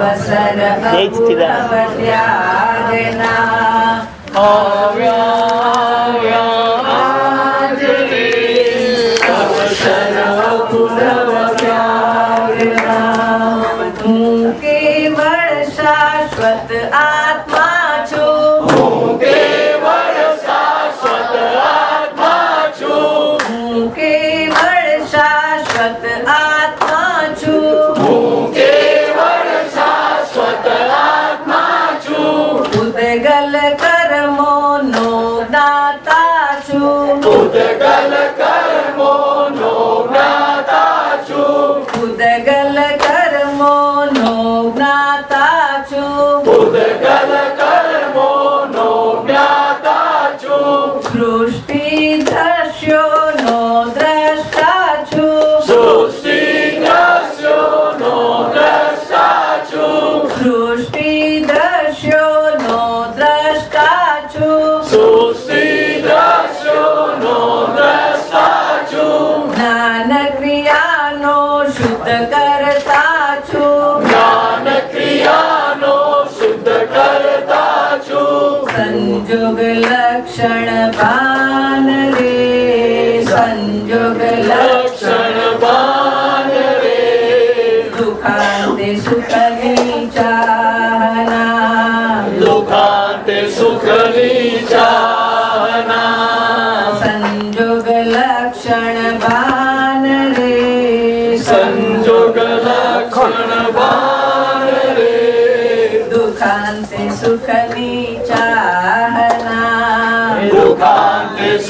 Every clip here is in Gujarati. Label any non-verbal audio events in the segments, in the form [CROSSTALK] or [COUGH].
અવસર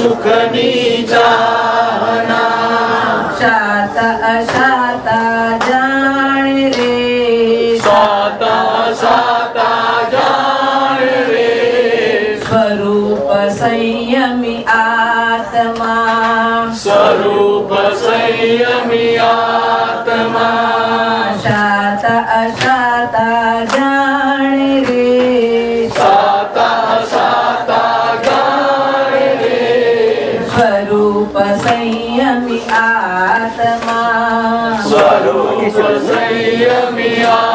सुखनी जाना सा अशाता जाय रेता जा रे। स्वरूप संयमी आत्मा। स्वरूपमी आत्मा। अशाता जा रे। સંયમી આત્મા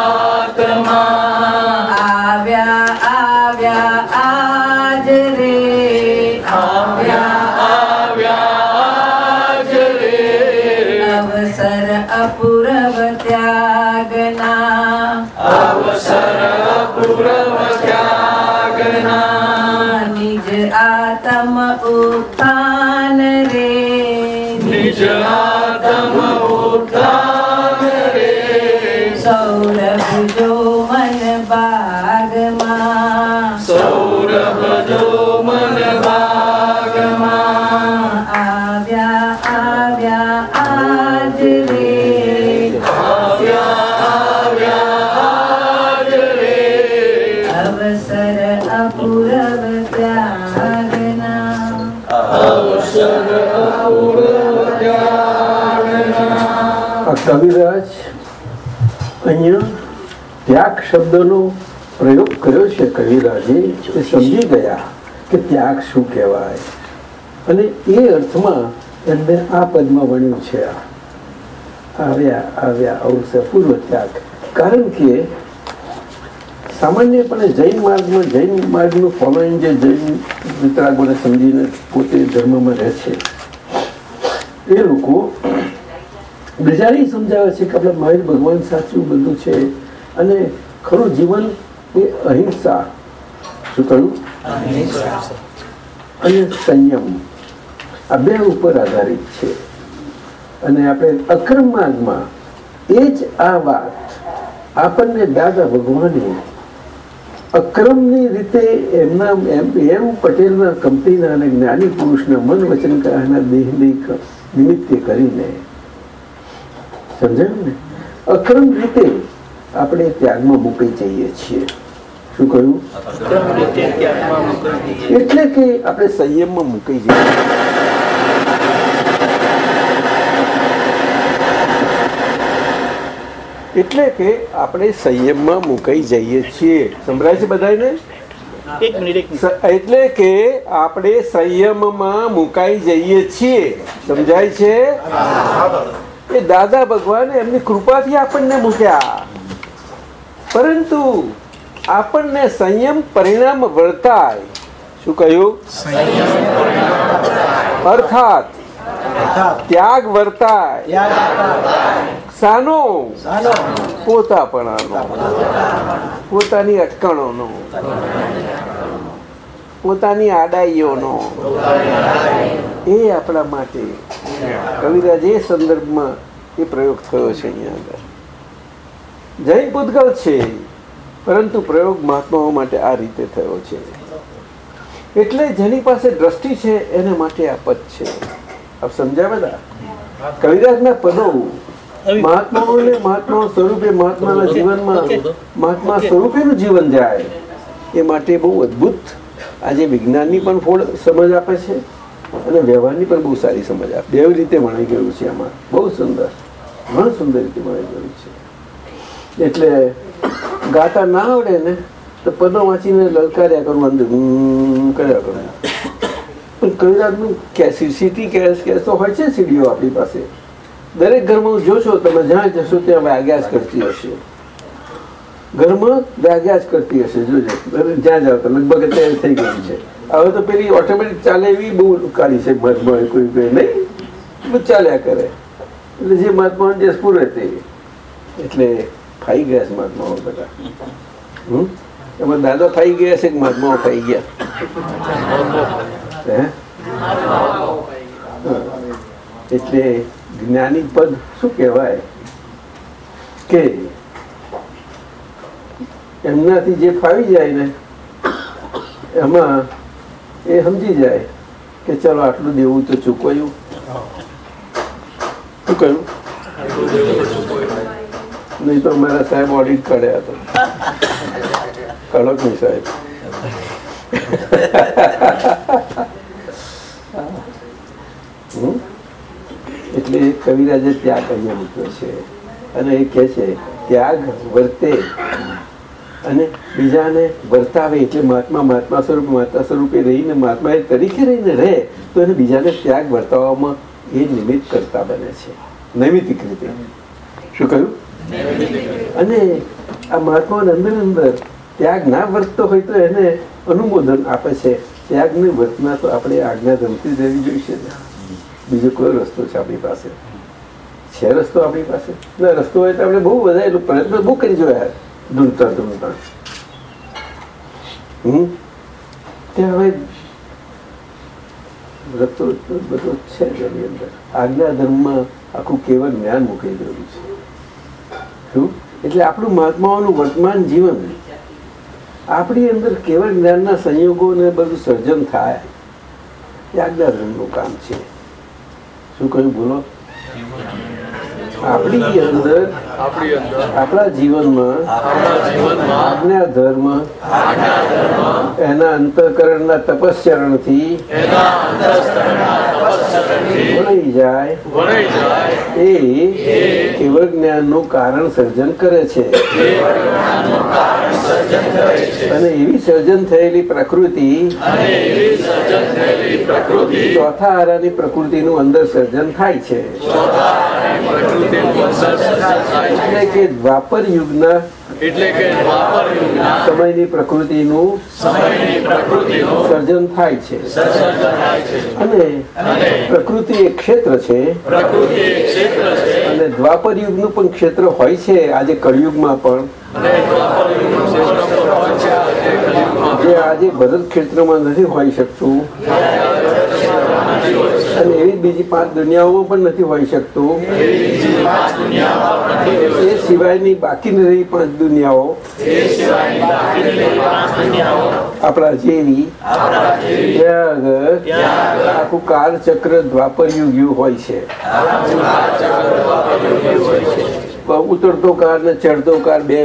કવિરાજ અહીંયા ત્યાગ શબ્દનો પ્રયોગ કર્યો છે કવિરાજે, એ સમજી ગયા કે ત્યાગ શું કહેવાય. અને એ અર્થમાં એમને આ પદમાં વણ્યું છે. આવ્યા આવ્યા અવસર પૂર્વ ત્યાગ. કારણ કે સામાન્યપણે જૈન માર્ગમાં, જૈન માર્ગનું ફોલોઈંગ જે જૈન વિતરાગોને સમજીને પોતે ધર્મમાં રહે છે, એ લોકો બીજાને સમજાવે છે કે આપણે મહેર ભગવાન સાચું બધું છે. અને ખરું જીવન એ અહિંસા. શું કહ્યું? અને સંયમ. આ બે ઉપર આધારિત છે. અને આપણે અક્રમ માર્ગમાં એ જ આ વાત આપણને દાદા ભગવાને અક્રમની રીતે એમના એમ એમ પટેલના કંપનીના અને જ્ઞાની પુરુષના મન વચન કરાના નિમિત્તે કરીને સમજાયું ને અક્રમ રીતે આપણે ત્યાગમાં મૂકી જઈએ છીએ શું કહ્યું એટલે કે આપણે સંયમમાં મૂકી જઈએ એટલે કે આપણે સંયમમાં મુકાઈ જઈએ છીએ સંભળાય છે બધાને એટલે કે આપણે સંયમમાં મુકાઈ જઈએ છીએ સમજાય છે એ દાદા ભગવાન એમની કૃપાથી આપણને મૂક્યા. પરંતુ આપણને સંયમ પરિણામ વર્તાય શું કહ્યું? અર્થાત ત્યાગ વર્તાય. સાનો પોતાપણાનો. પોતાની અટકણોનો. પોતાની આડાઈઓનો. એ આપણા માટે. કવિરાજ એ સંદર્ભમાં એ પ્રયોગ થયો છે અહીંયા આગળ. જૈન પૂતગલ છે. પરંતુ પ્રયોગ મહાત્માઓ માટે આ રીતે થયો છે. એટલે જેની પાસે દ્રષ્ટિ છે, એને માટે આ પદ છે. આપ સમજ્યા બધા? કવિરાજના પદો મહાત્માઓને મહાત્મા સ્વરૂપે મહાત્માના જીવનમાં, મહાત્મા સ્વરૂપેનું જીવન જાય, એ માટે બહુ અદ્ભુત આજે વિજ્ઞાનની પણ ફોડ સમજ આપે છે અને વ્યવહારની પણ બહુ સારી સમજ આપે બે રીતે મળી ગયું છે આમાં. બહુ સુંદર. ઘણું સુંદર રીતે મળી ગયું છે. એટલે ગાતા ના આવડે ને, તો પદો વાંચીને લલકાર્યા કરું, અંદર કર્યા કરું. પણ કવિરાજનું સીટી કેસ કેસ તો હોય છે સીડીઓ આપણી પાસે. દરેક ઘરમાં જોશો, તમે જ્યાં જશો ત્યાં વાગ્યા જ કરતી હશે. ઘરમાં વાગ્યા જ કરતી હશે, જોજો. જ્યાં જાવ તો લગભગ અત્યારે થઈ ગયું છે. હવે તો પેલી ઓટોમેટિક ચાલે એવી બહુ કાઢી છે મહાત્મા કોઈ કોઈ, નહીં. ચાલ્યા કરે. એટલે જે મહાત્મા જે પૂરે તે એટલે ફાઈ ગયા છે મહાત્માઓ બધા. એમાં દાદા ફાઈ ગયા છે કે મહાત્માઓ ફાઈ ગયા? એટલે જ્ઞાની પદ શું કહેવાય? કે એમનાથી જે ફાવી જાય ને, એમાં એ સમજી જાય કે ચલો આટલું દેવું તો ચૂકવાયું. શું કહ્યું? નહીં તો અમારા સાહેબ ઓડિટ કર્યા હતો. કડક નહીં સાહેબ? એટલે કવિરાજે ત્યાગ અહીંયા મૂક્યો છે. અને એ કહે છે, ત્યાગ વર્તે. અને બીજાને વર્તાવે એટલે મહાત્મા મહાત્મા સ્વરૂપ, મહાત્મા સ્વરૂપે રહીને મહાત્મા તરીકે રહીને રહે, તો એને બીજાને ત્યાગ વર્તાવવામાં એ નિમિત્ત કરતા બને છે. નૈમિતિક રીતે. શું કહ્યું? અને આ મહાત્માની અંદર અંદર ત્યાગ ના વર્તતો હોય તો એને અનુમોદન આપે છે. ત્યાગની વર્તના તો આપણે આજ્ઞા ધમતી દેવી જોઈશે બીજો કોઈ રસ્તો છે આપણી પાસે? છે રસ્તો આપણી પાસે? ના, રસ્તો હોય તો આપણે બહુ બધા પ્રયત્ન બહુ કરી જોયા. ઢૂંઢતા ઢૂંઢતા હમ તે હવે રસ્તો બધો છે જ એની અંદર આજ્ઞા ધર્મમાં આખું કેવળ જ્ઞાન મૂકી ગયું છે શું એટલે આપણું મહાત્માઓનું વર્તમાન જીવન. આપણી અંદર કેવળ જ્ઞાનના સંયોગો ને બધું સર્જન થાય. એ આજ્ઞા ધર્મનું કામ છે. શું કહ્યું? બોલો. આપણી અંદર આપણી અંદર. આપણા જીવનમાં આપણા જીવનમાં. આજ્ઞા ધર્મ એના અંતઃકરણના તપસ્ચરણથી એના અંતસ્કરણના તપસ્ચરણથી જાય. વણાઈ જાય. એ કેવળ જ્ઞાનનું કારણ સર્જન કરે છે. અને એવી સર્જન થયેલી પ્રકૃતિ અને એવી સર્જન થયેલી પ્રકૃતિ ચોથા આરાની પ્રકૃતિનું અંદર સર્જન થાય છે. પ્રકૃતિનું સર્જન થાય છે એટલે કે વાપર યુગના એટલે કે વાપર યુગના સમયની પ્રકૃતિનું સમયની પ્રકૃતિનું સર્જન થાય છે. સર્જન થાય છે. અને પ્રકૃતિ એક ક્ષેત્ર છે. પ્રકૃતિ એક ક્ષેત્ર છે. અને દ્વાપર યુગનું પણ ક્ષેત્ર હોય છે આજે કળિયુગમાં પણ. જે આજે ભરત ક્ષેત્રમાં નથી હોઈ શકતું. અને એવી બીજી પાંચ દુનિયાઓ પણ નથી હોઈ શકતું. એ સિવાયની બાકી રહી પાંચ દુનિયાઓ. આપણા જેવી આખું કાળચક્ર દ્વાપર યુગ યુગ હોય છે. ઉતરતો કાર ને ચડતો કાર બે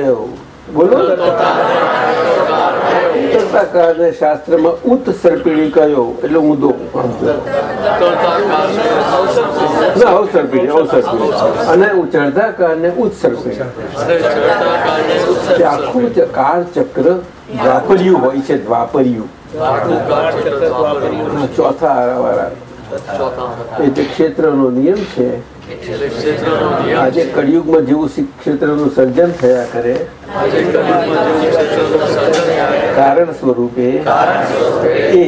બોલો ઉતરતા કાર શાસ્ત્રમાં ઉત કયો એટલે ઊંધો. ના અવસર પીડી અને ચડતા કાર ને ઉત સર્પિણી તે આખું દ્વાપર્યું હોય છે, દ્વાપર્યું. ચોથા આરાવાળા. એટલે ક્ષેત્રનો નિયમ છે આજે કળિયુગમાં જેવું ક્ષેત્રનું સર્જન થયા કરે કારણ સ્વરૂપે એ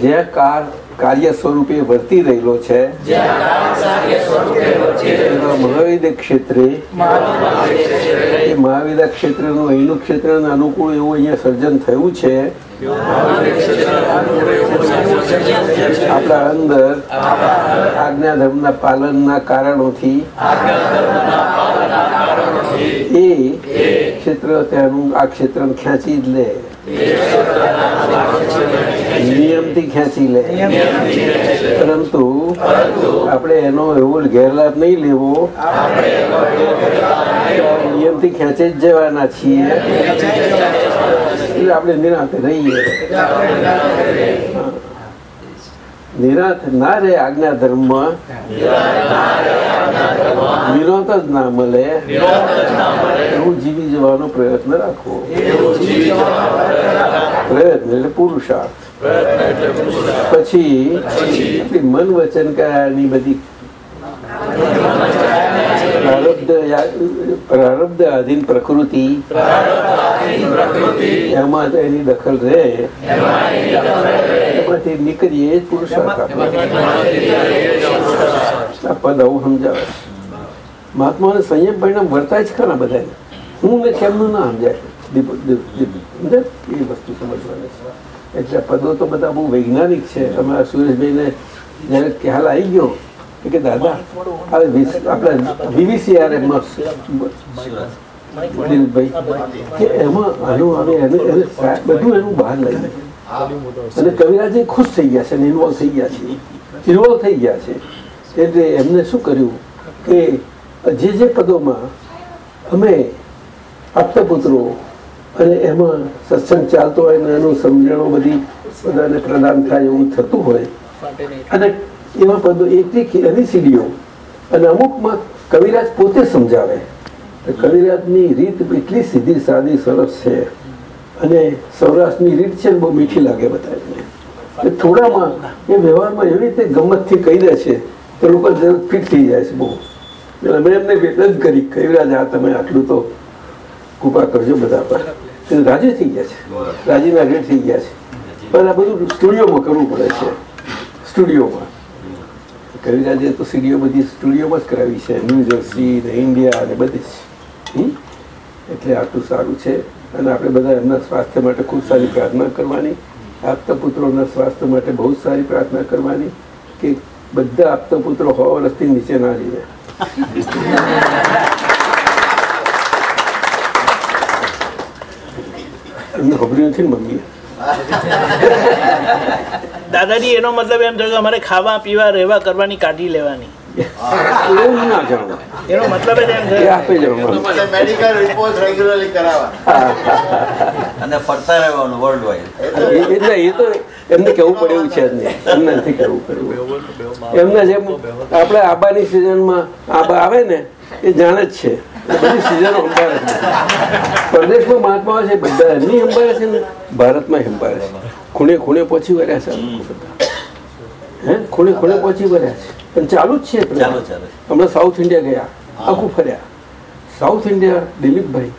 જ્યાં કાર્ય સ્વરૂપે વર્તી રહેલો છે. એવા ક્ષેત્રે એ મહાવિદ્ય ક્ષેત્રનું અહીંનું ક્ષેત્રને અનુકૂળ એવું અહીંયા સર્જન થયું છે. આપણા અંદર આજ્ઞા ધર્મના પાલનના કારણોથી એ ક્ષેત્ર ત્યાંનું આ ક્ષેત્ર ખેંચી જ લે. નિયમથી ખેંચી લે. પરંતુ આપણે એનો એવો ગેરલાભ નહીં લેવો. નિયમથી ખેંચી જ જવાના છીએ. એટલે આપણે નિરાંતે રહીએ. હા. નિરાંત ના રહે આજ્ઞા ધર્મમાં વિરોધ જ ના મળે. એવું જીવી જવાનો પ્રયત્ન રાખવો પ્રયત્ન એટલે પુરુષાર્થ. પછી મન વચન કાયાની બધી? પ્રારબ્ધ આધીન પ્રકૃતિ. એમાં એની દખલ રહે. એમાંથી નીકળીએ પદ આવું સમજાવે મહાત્મા મહાત્માને સંયમ પરિણામ વર્તાય જ ખરા બધા હું ને કેમનું ના સમજાય? એ વસ્તુ સમજવાની એટલે પદો તો બધા બહુ વૈજ્ઞાનિક છે. અમારા સુરેશભાઈને જ્યારે ખ્યાલ આવી ગયો કે દાદા હવે આપણે વીવીસીઆર એમાં એમાં આનું આવે એને એને બધું એનું બહાર લઈને અને કવિરાજે ખુશ થઈ ગયા છે ઇન્વોલ્વ થઈ ગયા છે. ઇન્વોલ્વ થઈ ગયા છે. એટલે એમને શું કર્યું કે જે જે પદોમાં અમે આપતા અને એમાં સત્સંગ ચાલતો હોય અને એનું સમજણો બધી બધાને પ્રદાન થાય એવું થતું હોય. અને એવા પદો એકથી એની સીડીઓ અને અમુકમાં કવિરાજ પોતે સમજાવે. કવિરાજની રીત એટલી સીધી સાદી સરસ છે. અને સૌરાષ્ટ્રની રીત છે ને બહુ મીઠી લાગે બધા થોડામાં એ વ્યવહારમાં એવી રીતે ગમતથી કહી દે છે તો લોકો ફિટ થઈ જાય છે બહુ. એટલે મેં એમને વેદન કરી કવિરાજ આ તમે આટલું તો કૃપા કરજો બધા પર. રાજી થઈ ગયા છે. રાજીના રેટ થઈ ગયા છે. પણ આ બધું સ્ટુડિયોમાં કરવું પડે છે. સ્ટુડિયોમાં. કવિરાજે તો સીડીઓ બધી સ્ટુડિયોમાં જ કરાવી છે. ન્યૂ જર્સી ને ઇન્ડિયા ને બધી જ. એટલે આટલું સારું છે. અને આપણે બધા એમના સ્વાસ્થ્ય માટે ખૂબ સારી પ્રાર્થના કરવાની. આપતા પુત્રોના સ્વાસ્થ્ય માટે બહુ સારી પ્રાર્થના કરવાની કે બધા આપતા પુત્રો હો વર્ષથી નીચે ના જીવે એમને ખબરી નથી મમ્મી દાદાજી, એનો મતલબ એમ થયો કે અમારે ખાવા, પીવા, રહેવા કરવાની કાઢી લેવાની. એવું ના જાણો એનો મતલબ જ એમ એ થયો આપે મેડિકલ રિપોર્ટ રેગ્યુલરલી કરાવવા અને ફરતા રહેવાનું વર્લ્ડ વાઇડ એટલે એ તો એમને કેવું પડે એવું છે જ નહીં. એમને નથી કેવું પડ્યું એમના જેમ આપણે આબાની સિઝનમાં આબા આવે ને એ જાણે જ છે. બધી સિઝન સંભાળે છે. પરદેશમાં મહાત્માઓ છે બધા એમની સંભાળે છે ને ભારતમાં સંભાળે છે. ખૂણે ખૂણે પહોંચી વળ્યા છે. હે? ખૂણે ખૂણે પહોંચી વળ્યા છે. પણ ચાલુ જ છે હમણાં સાઉથ ઇન્ડિયા ગયા આખું ફર્યા. સાઉથ ઇન્ડિયા દિલીપભાઈ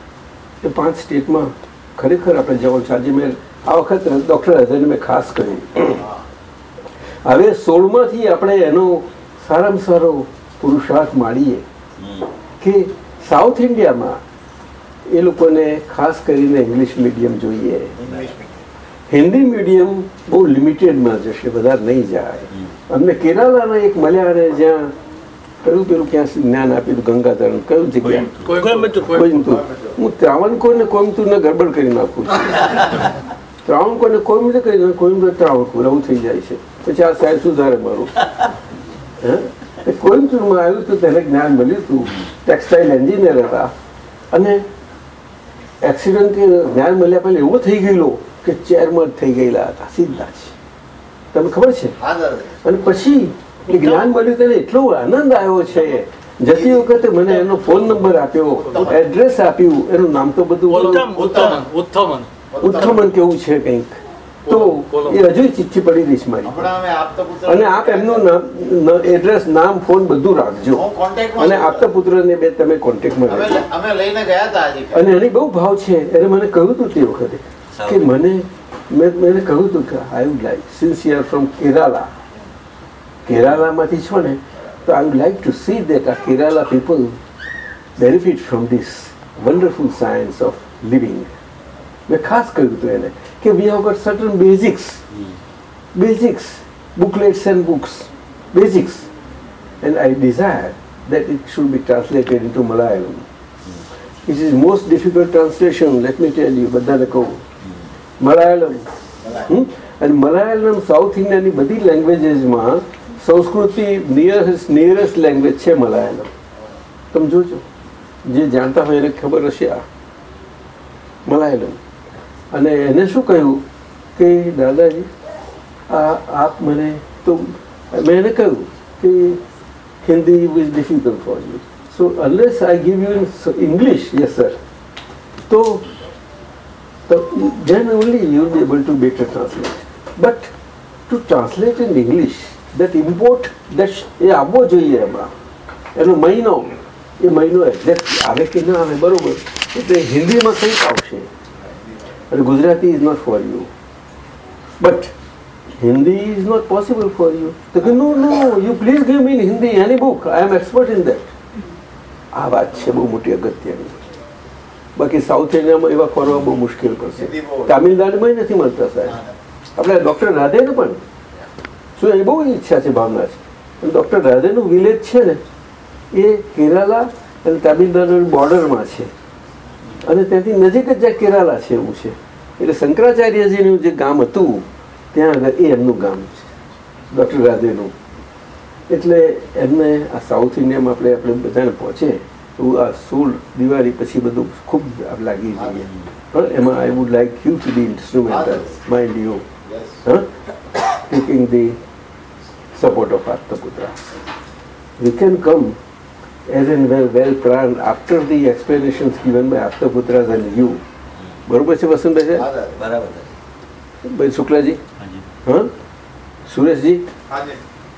એ પાંચ સ્ટેટમાં ખરેખર આપણે જવાનું છે. આજે મેં આ વખત ડૉક્ટર હઝરને મેં ખાસ કહ્યું હવે સોળમાંથી આપણે એનો સારામાં સારો પુરુષાર્થ માણીએ કે સાઉથ ઇન્ડિયામાં એ લોકોને ખાસ કરીને ઇંગ્લિશ મીડિયમ જોઈએ. હિન્દી મીડિયમ બહુ લિમિટેડમાં જશે વધારે નહીં જાય. અમને કેરાલાના એક મળ્યા અને જ્યાં કયું પેલું ક્યાં જ્ઞાન આપ્યું ગંગાધરણ કયું જગ્યા? હું. ત્રાવણકોર ને કોઈમ્બતુર ને ગડબડ કરી નાખું છું. [LAUGHS] ત્રાવણકોર ને કોઈમ્બતુર કરી નાખું કોઈમ્બતુર ત્રાવણકોર એવું થઈ જાય છે. પછી આ સાહેબ સુધારે મારું. હે? એ કોઈમ્બતુરમાં આવ્યું તો તેને જ્ઞાન મળ્યું હતું. ટેક્સટાઇલ એન્જિનિયર હતા. અને એક્સિડન્ટ જ્ઞાન મળ્યા પહેલાં એવો થઈ ગયેલો. કે ચેરમેન થઈ ગયેલા હતા સીધા જ. તમને ખબર છે? અને પછી જ્ઞાન મળ્યું તેને એટલો આનંદ આવ્યો છે. જતી વખતે મને એનો ફોન નંબર આપ્યો એડ્રેસ આપ્યું એનું નામ તો બધું ઉત્થમન ઉત્થમન કેવું છે કંઈક. તો એ હજુ ચિઠ્ઠી પડી મારી. અમે આપતા પુત્ર અને આપ એમનું નામ એડ્રેસ નામ ફોન બધું રાખજો. અને આપતા પુત્રને બે તમે કોન્ટેક્ટમાં આજે. અને એની બહુ ભાવ છે. એને મને કહ્યું હતું તે વખતે. કે મને મેં મેં કહ્યું હતું કે I would like since you are from Kerala કેરાલામાંથી છો ને તો I would like to see that આ Kerala people benefit from this wonderful science of living મેં ખાસ કહ્યું હતું એને કે we have got certain basics basics booklets and books. Basics. And I desire that it should be translated into Malayalam. It is most difficult translation, let me tell you, બધાને કહું મલયાલમ. હમ? અને મલયાલમ સાઉથ ઇન્ડિયાની બધી લેંગ્વેજીસમાં સંસ્કૃતિ નિયરેસ્ટ નિયરેસ્ટ લેંગ્વેજ છે મલયાલમ. તમે જોજો. જે જાણતા હોય એને ખબર હશે આ. મલયાલમ. અને એને શું કહ્યું? કે દાદાજી આ આપ મને તો મેં એને કહ્યું કે Hindi is difficult for you so unless I give you in English yes sir તો then only you'll be able to better translate. But to translate in English, that import, that એ આવવો જોઈએ એમાં. એનો મહિનો એ મહિનો એક્ઝેક્ટ આવે કે ના આવે બરોબર. એટલે હિન્દીમાં કંઈક આવશે. અને Gujarati is not for you but Hindi is not possible for you તો કે no no you please give me in Hindi any book I am expert in that આ વાત છે બહુ મોટી અગત્યની. બાકી સાઉથ ઇન્ડિયામાં એવા ફરવા બહુ મુશ્કેલ પડશે. તામિલનાડુમાં નથી મળતા સાહેબ. આપણે ડૉક્ટર રાધેને પણ. શું એની બહુ ઈચ્છા છે ભાવના છે. પણ ડૉક્ટર રાધેનું વિલેજ છે ને એ કેરાલા અને તામિલનાડુ બોર્ડરમાં છે. અને ત્યાંથી નજીક જ જ્યાં કેરાલા છે એવું છે. એટલે શંકરાચાર્યજીનું જે ગામ હતું ત્યાં આગળ એ એમનું ગામ છે. ડૉક્ટર રાધેનું. એટલે એમને આ સાઉથ ઇન્ડિયામાં આપણે આપણે બધાને પહોંચે. આ સોળ દિવાળી પછી બધું ખૂબ લાગી જઈએ પણ એમાં I would like you to be instrumental mind you taking the support of of Arthaputra. Can come come as and well, well planned after the explanations given by Arthaputras and you. બરોબર છે વસંતભાઈ છે? બરાબર ભાઈ શુક્લાજી? હા? સુરેશજી?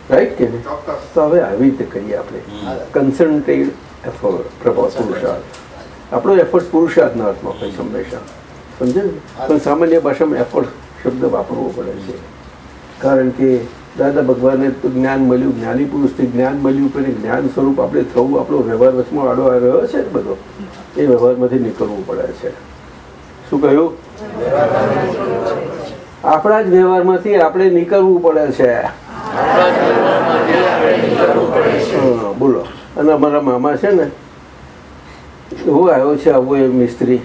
રાઈટ કે નહીં? તો હવે આવી રીતે કરીએ આપણે. હમ. એફર્ટ પ્રભાવ પુરુષાર્થ. આપણો એફર્ટ પુરુષાર્થના અર્થમાં હોય હંમેશા. સમજે પણ સામાન્ય ભાષામાં એફર્ટ શબ્દ વાપરવો પડે છે. કારણ કે દાદા ભગવાને તો જ્ઞાન મળ્યું જ્ઞાની પુરુષથી જ્ઞાન મળ્યું પણ એ જ્ઞાન સ્વરૂપ આપણે થવું આપણો વ્યવહાર વચમાં આડો આ રહ્યો છે ને બધો? એ વ્યવહારમાંથી નીકળવું પડે છે. શું કહ્યું? આપણા જ વ્યવહારમાંથી આપણે નીકળવું પડે છે. બોલો. અને અમારા મામા છે ને હું આવ્યો છે આવો એ મિસ્ત્રી.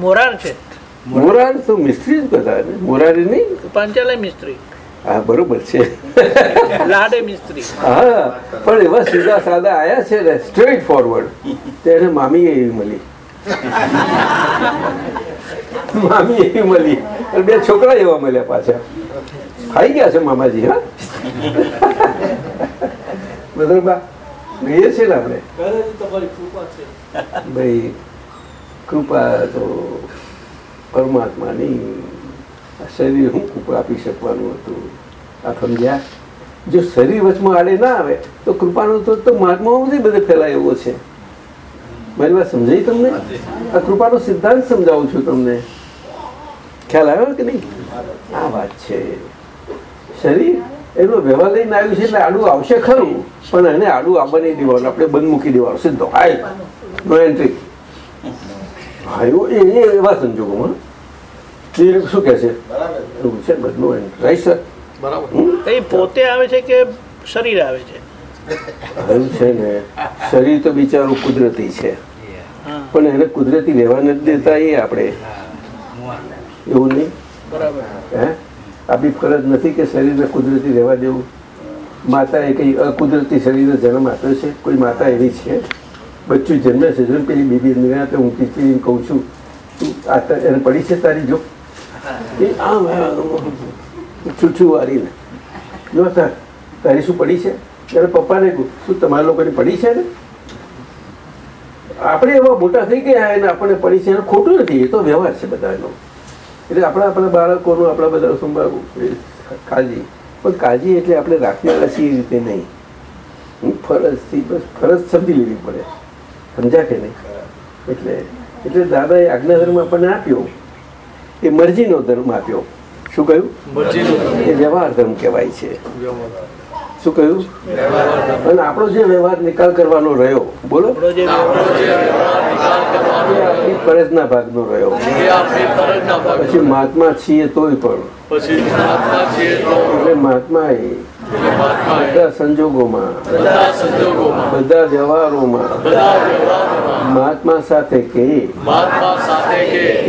મોરાર છે? મોરાર તો મિસ્ત્રી જ બધા મોરારી નહીં? પાંચાલય મિસ્ત્રી. હા બરોબર છે. લાડે મિસ્ત્રી. હા પણ એવા સીધા સાદા આયા છે ને સ્ટ્રેટ ફોરવર્ડ તેને મામી એવી મળી. મામી એવી મળી. અને બે છોકરા એવા મળ્યા પાછા. ખાઈ ગયા છે મામાજી હા? બરોબર એ છીએ ને આપણે? ભાઈ કૃપા તો પરમાત્માની. આ શરીર હું કૃપા આપી શકવાનું હતું? આ સમજ્યા? જો શરીર વચમાં આડે ના આવે તો કૃપાનો તો મહાત્માઓ બધે બધે ફેલાય એવો છે. મારી વાત સમજાઈ તમને? આ કૃપાનો સિદ્ધાંત સમજાવું છું તમને. ખ્યાલ આવ્યો કે નહીં? આ વાત છે. શરીર એનો વ્યવહાર લઈને આવ્યું છે એટલે આડું આવશે ખરું. પણ એને આડું આવવા નહીં દેવાનું આપણે બંધ મૂકી દેવાનું. સીધો હાય. નો એન્ટ્રી હા એવું એ એ એવા સંજોગોમાં એ શું કહે છે? એવું છે બદલો એન્ટ્રી રાઈટ સર? એ પોતે આવે છે કે શરીર આવે છે? એવું છે ને શરીર તો બિચારું કુદરતી છે. પણ એને કુદરતી લેવા નથી દેતા એ આપણે. એવું નહીં? બરાબર. હે? આપણી ફરજ નથી કે શરીરને કુદરતી રહેવા દેવું. માતાએ કંઈ અકુદરતી શરીરને જન્મ આપ્યો છે? કોઈ માતા એવી છે? બચ્ચું જન્મે છે જો પેલી બીબી નિરાતે હું ખીચડીને કહું છું, તું આ ત- એને પડી છે તારી જો. એ આમ છૂછું વારીને જો તાર, તારી શું પડી છે? ત્યારે પપ્પાને કહું, શું તમારા લોકોની પડી છે ને? આપણે એવા મોટા થઈ ગયા એને આપણને પડી છે ખોટું નથી, એ તો વ્યવહાર છે બધાનો. એટલે આપણા આપણા બાળકોનું આપણા બધા સંભાળવું કાળજી. પણ કાળજી એટલે આપણે રાખનારા છીએ રીતે નહીં. હું ફરજથી બસ ફરજ સમજી લેવી પડે. સમજા કે નહીં? એટલે એટલે દાદાએ આજ્ઞા ધર્મ આપણને આપ્યો. એ મરજીનો ધર્મ આપ્યો. શું કહ્યું? એ વ્યવહાર ધર્મ કહેવાય છે. શું કહ્યું? અને આપણો જે વ્યવહાર નિકાલ કરવાનો રહ્યો બોલો. આપણો ફરજના ભાગનો રહ્યો. પછી મહાત્મા છીએ તોય પણ. મહાત્મા એટલે મહાત્મા એ બધા સંજોગોમાં બધા વ્યવહારોમાં મહાત્મા સાથે કે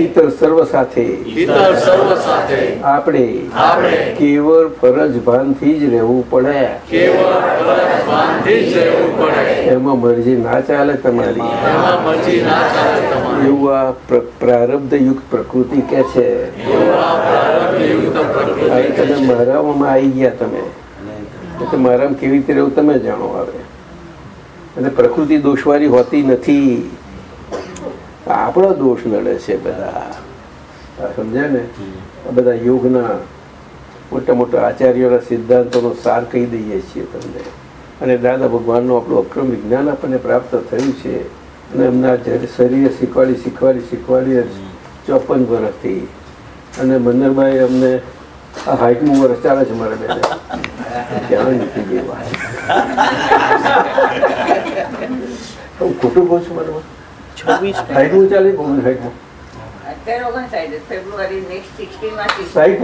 ઇતર સર્વ સાથે. આપણે કેવળ ફરજ ભાનથી જ રહેવું પડે. એમાં મરજી ના ચાલે તમારી. એવું આ પ્ર- પ્રારબ્ધયુક્ત પ્રકૃતિ કે છે. મારામાં આવી ગયા તમે. એટલે મારામાં કેવી રીતે રહેવું તમે જાણો હવે. અને પ્રકૃતિ દોષવાળી હોતી નથી. આપણો દોષ નડે છે બધા. સમજાય ને? આ બધા યોગના મોટા મોટા આચાર્યોના સિદ્ધાંતોનો સાર કહી દઈએ છીએ તમને. અને દાદા ભગવાનનું આપણું અક્રમ વિજ્ઞાન આપણને પ્રાપ્ત થયું છે. અને એમના શરીરે શીખવાડી શીખવાડી શીખવાડી ચોપન વર્ષથી. અને મન્નરભાઈ અમને આ હાઈટનું વર્ષ ચાલે છે મારા બેને. નથી ગયું હું ખોટું કહું છું મારા છવ્વીસ હાઈટનું ચાલે કોણ હાઈટનું અત્યારે ઓગણસાઠ ફેબ્રુઆરી નેક્સ્ટ સિક્સટીનમાં સાઈડ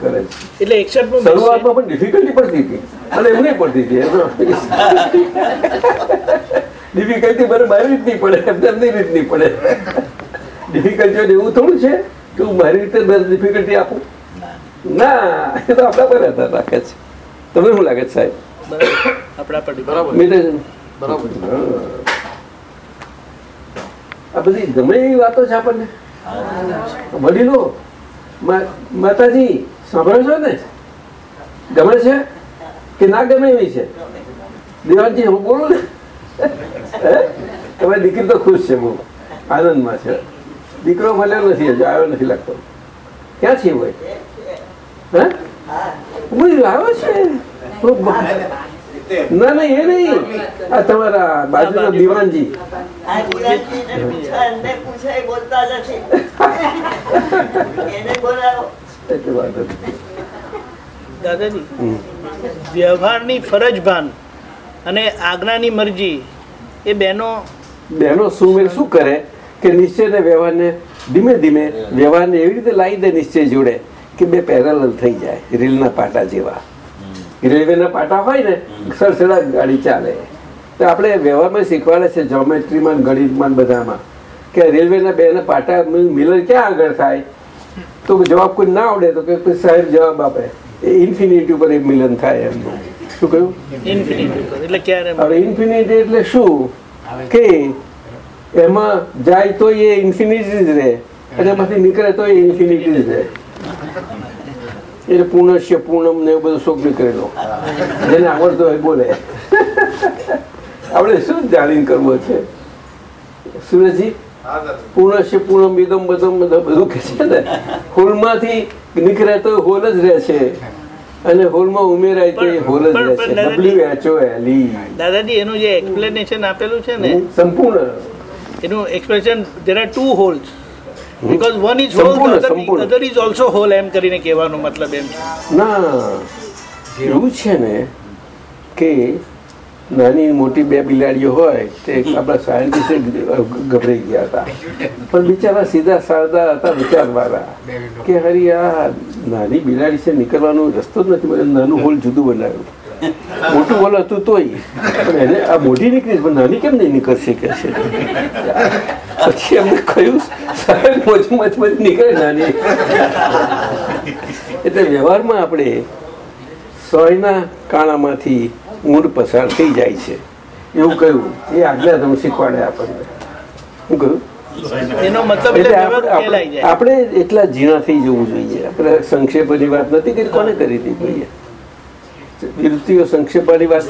કરે છે એટલે એકસઠમાં શરૂઆતમાં પણ ડિફિકલ્ટી પડતી હતી અને એમને પડતી હતી ડિફિકલ્ટી મને મારી રીતની પડે એમને એમની રીતની પડે ડિફિકલ્ટીઓ એવું થોડું છે કે હું મારી રીતે ડિફિકલ્ટી આપું? ના એ તો આપણા પર આધાર રાખે છે. તમને શું લાગે છે સાહેબ? આપણા પર બરાબર. આ બધી ગમે એવી વાતો છે આપણને? વડીલો માતાજી સાંભળો છો ને? ગમે છે કે ના ગમે એવી છે? દેવાનજી હું બોલું ને? હે? તમારી દીકરી તો ખુશ છે હું આનંદમાં છે. દીકરો મળ્યો નથી હજુ આવ્યો નથી લાગતો. ક્યાં છે ભાઈ? હે? હું આવ્યો છે? ના ના એ નહીં. આ તમારા બાજુના દીવાનજી. દાદાજી. વ્યવહારની ફરજ ભાન અને આજ્ઞાની મરજી એ બેનો બહેનો સુમેર શું કરે? કે નિશ્ચય ને વ્યવહારને ધીમે ધીમે વ્યવહારને એવી રીતે લાવી દે નિશ્ચય જોડે કે બે પેરેલલ થઈ જાય રેલના પાટા જેવા. રેલવેના પાટા હોય ને સરસડા ગાડી ચાલે. તો આપણે વ્યવહારમાં શીખવાડે છે જોમેટ્રીમાં ગણિતમાં ને બધામાં કે રેલવેના બેના પાટા મિલર ક્યાં આગળ થાય? તો જવાબ કોઈ ના આવડે તો કે સાહેબ જવાબ આપે. એ ઇન્ફિનિટી ઉપર એક મિલન થાય એમનું શું કહ્યું? ઇન્ફિનિટ એટલે ક્યારે? હવે ઇન્ફિનિટી એટલે શું? કે એમાં જાય તો એ ઇન્ફિનિટી જ રહે. અને એમાંથી નીકળે તો એ ઇન્ફિનિટી જ રહે. એટલે પૂર્ણશ્ય પૂર્ણમ ને બધું શોખ નીકળેલો જેને આવડતો હોય બોલે. આપણે શું જાણીને કરવો છે સુરજજી પૂર્ણશ્ય પૂર્ણમ વિદમ બધમ બધું બધું કે છે ને. હોલમાંથી નીકળે તો હોલ જ રહે છે. અને હોલમાં ઉમેરાય તો એ હોલ જ રહે છે. ડબલ્યુ એચ ઓ એલ દાદાજી એનું જે એક્સપ્લેનેશન આપેલું છે ને સંપૂર્ણ એનું explanation there are two wholes because one is whole સંપૂર્ણ, સંપૂર્ણ. અધર ઇઝ ઓલ્સો હોલ એમ કરીને કહેવાનો મતલબ એમ ના એવું છે ને કે નાની મોટી બે બિલાડીઓ હોય તે આપણા સાયન્ટિસ્ટ ગભરાઈ ગયા હતા. પણ બિચારા સીધા સાદા હતા વિચારવાળા. કે હરી આ નાની બિલાડી છે નીકળવાનો રસ્તો જ નથી મળ્યો. નાનું હોલ જુદું બનાવ્યું. મોટું હોલ હતું તોય. પણ એને આ મોટી નીકળી પણ નાની કેમ નહીં નીકળશે કે છે? પછી એમને કહ્યું સાહેબ મોજ મોજ નીકળે નાની. એટલે વ્યવહારમાં આપણે સોયના કાણામાંથી ઊંડ પસાર થઈ જાય છે. એવું કહ્યું. એ આજ્ઞા તમે શીખવાડે આપણને. શું કહ્યું? આપણે- એટલા ઝીણા થઈ જવું જોઈએ. આપણે સંક્ષેપની વાત નથી કરી કોને કરી હતી? કોઈએ વિરુદ્ધિઓ સંક્ષેપવાની વાત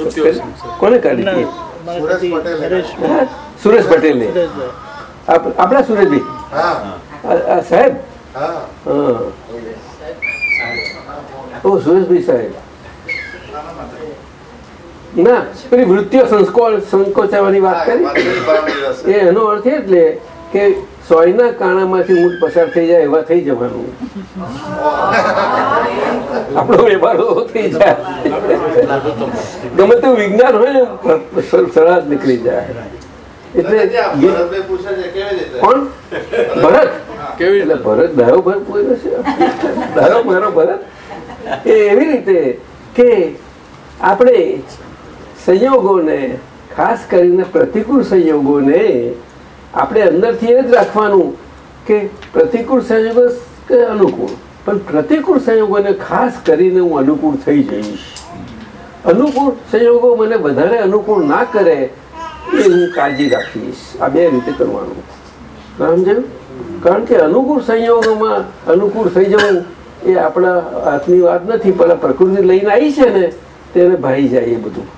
કોને કાઢી હતી? સુરેશ પટેલ. આપ- આપણા સુરેશભાઈ? સાહેબ? હા. હા. ઓ સુરેશભાઈ સાહેબ. ના પેલી વૃત્તિઓ સંકોચાવાની વાત કરી. એ એનો અર્થ એટલે કે સોયના કાણામાંથી ઊંટ પસાર થઈ જાય એવા થઈ જવાનું. આપણો વ્યવહાર થઈ જાય. ગમે તેવું વિજ્ઞાન હોય ને સરળ જ નીકળી જાય. એટલે ત્યાં ગે- ભરતભાઈ પૂછે છે કેવી રીતે? કોણ? ભરત? કેવી એટલે ભરત ડાયો ભરત પૂરો છે ડાયો મારો ભરત. એ એવી રીતે કે આપણે સંયોગોને ખાસ કરીને પ્રતિકૂળ સંયોગોને આપણે અંદરથી એ જ રાખવાનું કે પ્રતિકૂળ સંયોગો કે અનુકૂળ? પણ પ્રતિકૂળ સંયોગોને ખાસ કરીને હું અનુકૂળ થઈ જઈશ. અનુકૂળ સંયોગો મને વધારે અનુકૂળ ના કરે એ હું કાળજી રાખીશ. આ બે રીતે કરવાનું. સમજાયું કારણ કે અનુકૂળ સંયોગોમાં અનુકૂળ થઈ જવું એ આપણા હાથની વાત નથી, પણ પ્રકૃતિ લઈને આવી છે ને, તેને ભાઈ જાય એ બધું.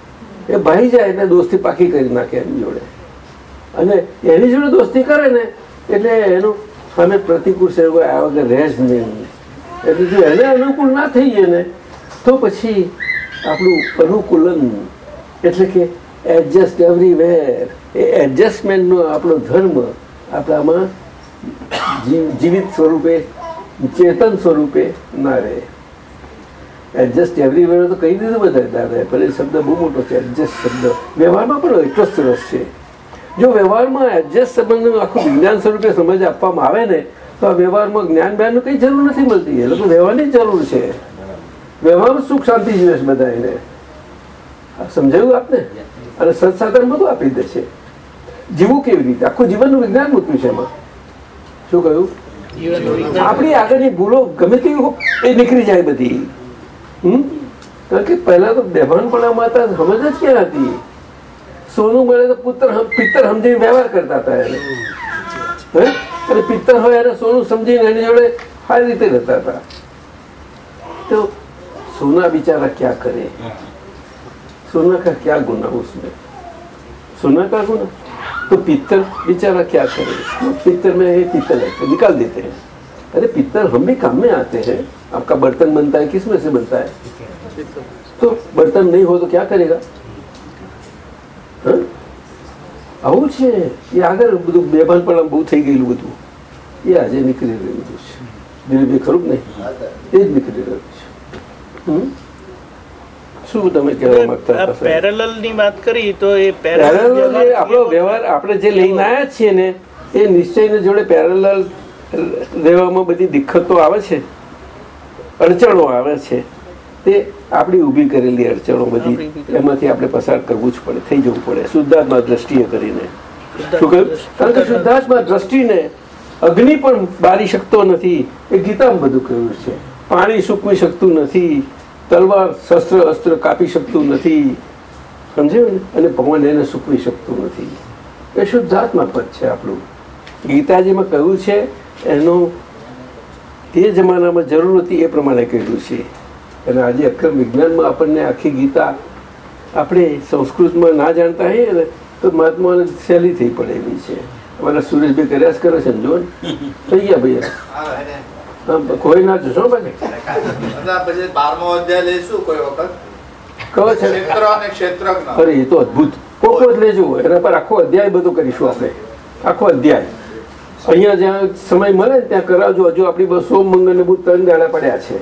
એ ભાઈ જાય એટલે દોસ્તી પાકી કરી નાખે એની જોડે. અને એની જોડે દોસ્તી કરે ને, એટલે એનું સામે પ્રતિકૂળ સંયોગો આ વગર રહે જ નહીં. એટલે જો એને અનુકૂળ ના થઈએ ને, તો પછી આપણું અનુકૂલન એટલે કે એડજસ્ટ એવરીવેર એ એડજસ્ટમેન્ટનો આપણો ધર્મ આપણામાં જીવ- જીવિત સ્વરૂપે, ચેતન સ્વરૂપે ના રહે. એડજસ્ટ એવરીવેર તો કહી દીધું બધા દાદા પણ એ શબ્દ બહુ મોટો છે એડજસ્ટ શબ્દ. વ્યવહારમાં પણ એટલો સરસ છે. જો વ્યવહારમાં એડજસ્ટ સંબંધનું આખું વિજ્ઞાન સ્વરૂપે સમજ આપવામાં આવે ને તો વ્યવહારમાં જ્ઞાન જ્ઞાનની કઈ જરૂર નથી મળતી. એ લોકો વ્યવહારની જરૂર છે. વ્યવહારમાં સુખ શાંતિ જોઈએ છે બધા એને સમજાયું આપને? અને સત્સાધન બધું આપી દે છે. જીવવું કેવી રીતે? આખું જીવનનું વિજ્ઞાન મૂક્યું છે એમાં. શું કહ્યું? આપણી આગળની ભૂલો ગમે તેવી એ નીકળી જાય બધી. હમ? કારણ કે પહેલા તો બેભાનપણામાં હતા સમજ જ ક્યાં હતી? સોનું મળે તો પુત્ર પિત્તર સમજીને વ્યવહાર કરતા હતા એને. હે? અને પિત્તર હોય એને સોનું સમજીને એની જોડે સારી રીતે રહેતા હતા તો सोना बेचारा क्या करे सोना का क्या गुना उसमें सोना का गुना तो पित्तल बेचारा क्या करे पित्तल में है पित्तल है तो निकाल देते हैं अरे पित्तल हम भी काम में आते हैं आपका बर्तन बनता है किस में से बनता है तो बर्तन नहीं हो तो क्या करेगा हाँ? આવું છે? એ આગળ બધું બેભાનપણા બહુ થઈ ગયેલું બધું. એ આજે નીકળી રહ્યું બધું છે. ધીરે ધીરે ખરું નહીં? એ જ નીકળી રહ્યું છે. હમ? શું તમે કહેવા માંગતા? પેરેલલની વાત કરી તો એ પેરેલલ પેરેલલ આપણો વ્યવહાર આપણે જે લઈને આવ્યા છીએ ને એ નિશ્ચયને જોડે પેરેલલ રહેવામાં બધી દિક્કતો આવે છે. અડચણો આવે છે. તે આપણી ઊભી કરેલી અડચણો બધી એમાંથી આપણે પસાર કરવું જ પડે થઈ જવું પડે. શુદ્ધાત્મા દ્રષ્ટિએ કરીને. શું કહ્યું? કારણ કે શુદ્ધાત્મા દ્રષ્ટિને અગ્નિ પણ બારી શકતો નથી. એ ગીતામાં બધું કહ્યું છે. પાણી સૂકવી શકતું નથી. તલવાર શસ્ત્ર અસ્ત્ર કાપી શકતું નથી. સમજાયું ને? અને ભગવાન એને સૂકવી શકતું નથી. એ શુદ્ધાત્મા પદ છે આપણું. ગીતાજીમાં કહ્યું છે એનું તે જમાનામાં જરૂર હતી એ પ્રમાણે કહ્યું છે. અને આજે અક્રમ વિજ્ઞાનમાં આપણને આખી ગીતા આપણે સંસ્કૃતમાં ના જાણતા હોઈએ ને તો મહાત્માને સહેલી થઈ પડે એવી છે. અમારા સુરેશભાઈ કર્યા કરે છે ને જો થઈ ગયા ભાઈ કોઈ ના જોશો પછી બારમો અધ્યાય લઈશું કોઈ વખત. કહો છે? અરે એ તો અદભુત. કોકો જ લેજો એના પર આખો અધ્યાય બધું કરીશું આપણે. આખો અધ્યાય. અહીંયા જ્યાં સમય મળે ત્યાં કરાવજો. હજુ આપણી બસો મંગલ ને બહુ ત્રણ દાડા પડ્યા છે.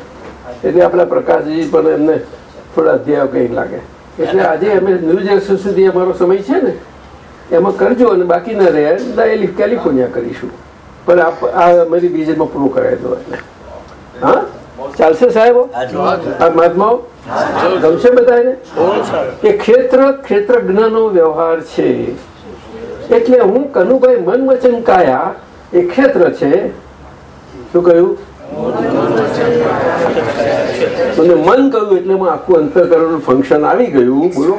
એટલે આપણા પ્રકાશજી પણ એમને થોડા અધ્યાયો કઈ લાગે. એટલે આજે અમે ન્યૂ જર્સી સુધી અમારો સમય છે ને એમાં કરજો અને બાકી ના રહે કેલિફોર્નિયા કરીશું. પણ આ આ અમારી બીજેમાં પૂરું કરાવી દો એટલે. હા? ચાલશે સાહેબ આ મહાત્માઓ? ગમશે બધાને કે ક્ષેત્ર ક્ષેત્રજ્ઞનો વ્યવહાર છે. એટલે હું કનુભાઈ મન વચન કાયા એ ક્ષેત્ર છે. શું કહ્યું? મને મન કહ્યું એટલે આખું અંતરકરણ ફંક્શન આવી ગયું. બોલો.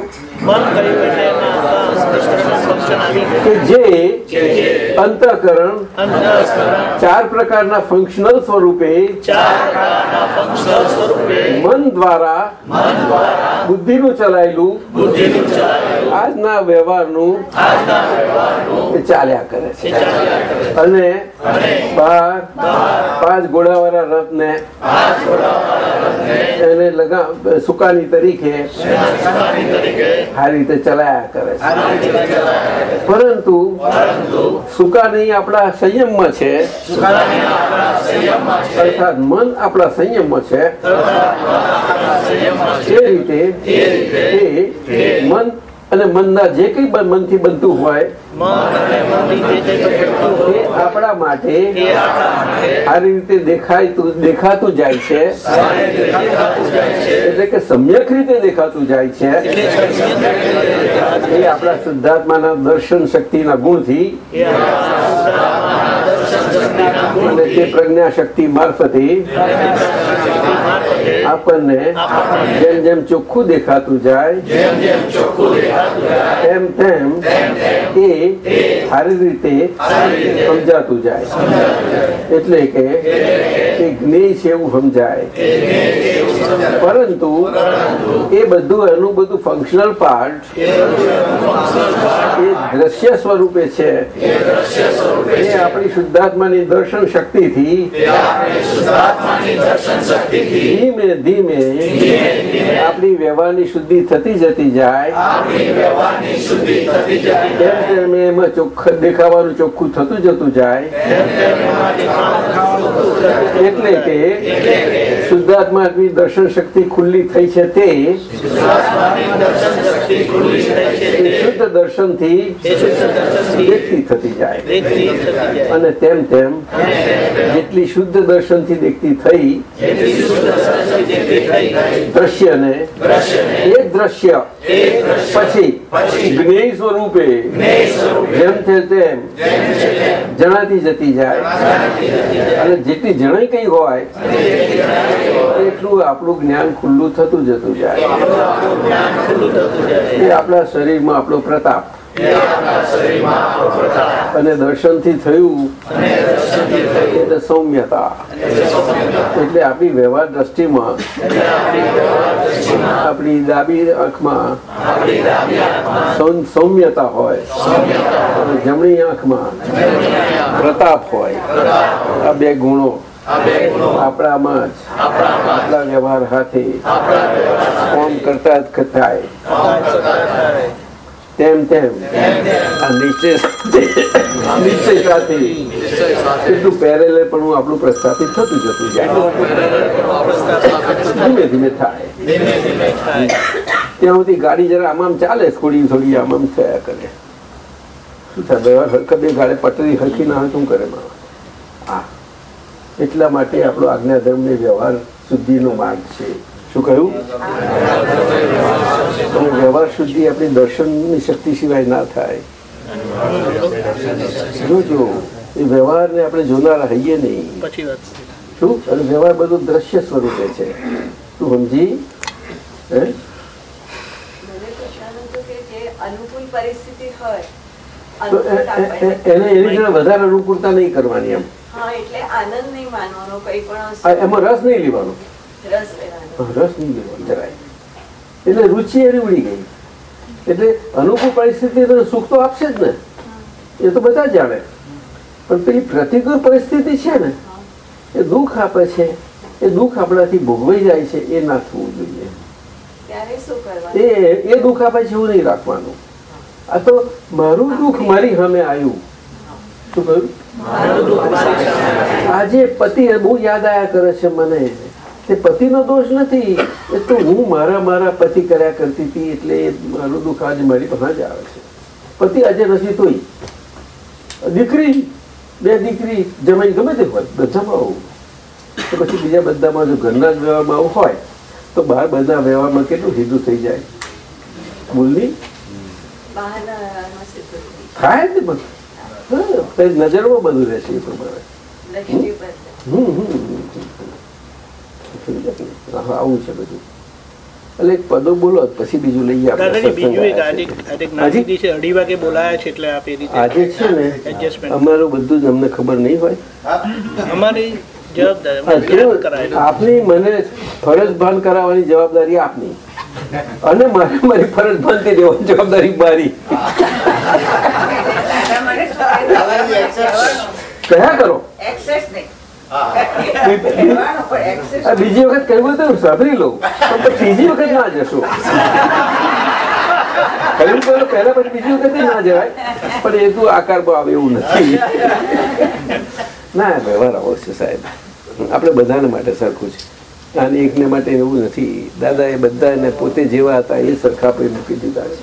કે જે અંતઃકરણ ચાર પ્રકારના ફંક્શનલ સ્વરૂપે મન દ્વારા બુદ્ધિનું ચલાયેલું આજના વ્યવહારનું ચાલ્યા કરે છે. અને બાર પાંચ ઘોડાવાળા રથને એને લગા સુકાની તરીકે સારી રીતે ચલાયા કરે છે. પરંતુ સુકા નહીં આપણા સંયમમાં છે. અર્થાત મન આપણા સંયમમાં છે. એ રીતે મન અને મનના જે કઈ મનથી બનતું હોય આપણા માટે આ રીતે દેખાય દેખાતું જાય છે. એટલે કે સમ્યક રીતે દેખાતું જાય છે. એ આપણા શુદ્ધાત્માના દર્શન શક્તિના ગુણથી અને તે પ્રજ્ઞા શક્તિ મારફતે આપણને જેમ જેમ ચોખ્ખું દેખાતું જાય તેમ તેમ એ સારી રીતે સમજાતું જાય. એટલે કે એ જ્ઞેય છે એવું સમજાય. પરંતુ એ બધું એનું બધું ફંક્શનલ પાર્ટ એ દ્રશ્ય સ્વરૂપે છે. એ આપણી શુદ્ધાત્માની દર્શન શક્તિથી ધીમે ધીમે આપણી વ્યવહારની શુદ્ધિ થતી જતી જાય. તેમ તેમ એમાં ચોખ્ખ દેખાવાનું ચોખ્ખું થતું જતું જાય. એટલે કે શુદ્ધાત્માની દર્શન શક્તિ ખુલ્લી થઈ છે તે. શુદ્ધ દર્શનથી દેખતી થતી જાય. અને તેમ તેમ જેટલી શુદ્ધ દર્શનથી દેખતી થઈ, દ્રશ્યને એ દ્રશ્ય પછી જ્ઞેય સ્વરૂપે જેમ છે તેમ જણાતી જતી જાય. અને જેટલી જણાઈ કઈ હોય એટલું આપણું જ્ઞાન ખુલ્લું થતું જતું જાય. એ આપણા શરીરમાં આપણો પ્રતાપ. અને દર્શનથી થયું એટલે સૌમ્યતા. એટલે આપણી વ્યવહાર દ્રષ્ટિમાં, આપણી ડાબી આંખમાં સૌમ્યતા હોય. અને જમણી આંખમાં પ્રતાપ હોય. આ બે ગુણો આપણામાં જ વ્યવહાર સાથે કોમ કરતા જ થાય. તેમ તેમ. આ નિશ્ચય નિશ્ચય એટલું પેરેલે પણ આપણું પ્રસ્થાપિત થતું જતું ધીમે ધીમે થાય. ત્યાં સુધી ગાડી જરા આમ આમ ચાલે થોડી થોડી આમ આમ થયા કરે. શું થાય વ્યવહાર હરકત ગાડે પટરી હરખી ના હોય શું કરે માણસ એટલા માટે આપણો આજ્ઞાધર્મ ને વ્યવહાર શુદ્ધિનો માર્ગ છે. શું કહ્યું? અને વ્યવહાર શુદ્ધિ આપણી દર્શનની શક્તિ સિવાય ના થાય. જોજો એ વ્યવહારને આપણે જોનારા હઈએ નહીં. શું? અને વ્યવહાર બધું દ્રશ્ય સ્વરૂપે છે. તું સમજી? હે? એને એની જોડે વધારે અનુકૂળતા નહીં કરવાની એમ. હા એટલે આનંદ નહીં માનવાનો કઈ પણ એમાં રસ નહીં લેવાનો. રસ નહીં જરાય. એટલે રુચિ એની ઉડી ગઈ. એટલે અનુકૂળ પરિસ્થિતિ સુખ તો આપશે જ ને. એ તો બધા જાણે. પણ પેલી પ્રતિકૂળ પરિસ્થિતિ છે ને એ દુઃખ આપે છે. એ દુઃખ આપણાથી ભોગવાઈ જાય છે એ ના થવું જોઈએ. ત્યારે શું કરવાનું? એ એ દુઃખ આપે છે એવું નહીં રાખવાનું. આ તો મારું દુઃખ મારી સામે આવ્યું. શું કહ્યું? આજે પતિ બહુ યાદ આયા કરે છે મને. તે પતિનો દોષ નથી. એ તો હું મારા મારા પતિ કર્યા કરતી હતી એટલે મારું દુઃખ આજે મારી પાસે જ આવે છે. પતિ આજે નથી તોય. દીકરી બે દીકરી જમાઈ ગમે તે હોય બધામાં આવું. તો પછી બીજા બધામાં જો ઘરના જ વ્યવહારમાં આવું હોય તો બહાર બધા વ્યવહારમાં કેટલું સીધું થઈ જાય? બોલની. થાય ને બધું. નજરમાં બધું રહેશે એ પ્રમાણે. હમ હમ, હમ, નહીં? હા, આવું છે બધું. એટલે એક પદો બોલો પછી બીજું લઈએ આપણે બીજું એક આજે છે. ને. અમારું બધું જ અમને ખબર નહીં હોય. અમારી આપની મને ફરજ ભાન કરાવવાની જવાબદારી આપની. અને મારે મારી ફરજ બનતી રહેવાની જવાબદારી મારી. કયા કરો? એક્સેસ નહીં. બીજી વખત કહ્યું તો સાંભળી લઉં. પણ ત્રીજી વખત ના જશો. કહ્યું તો પહેલા પછી બીજી વખત ના જવાય. પણ એ તો આકારમાં આવે એવું નથી. ના, વ્યવહાર આવો છે સાહેબ. આપણે બધાને માટે સરખું છે. અને એકને માટે એવું નથી. દાદા એ બધાને પોતે જેવા હતા એ સરખા આપણે મૂકી દીધા છે.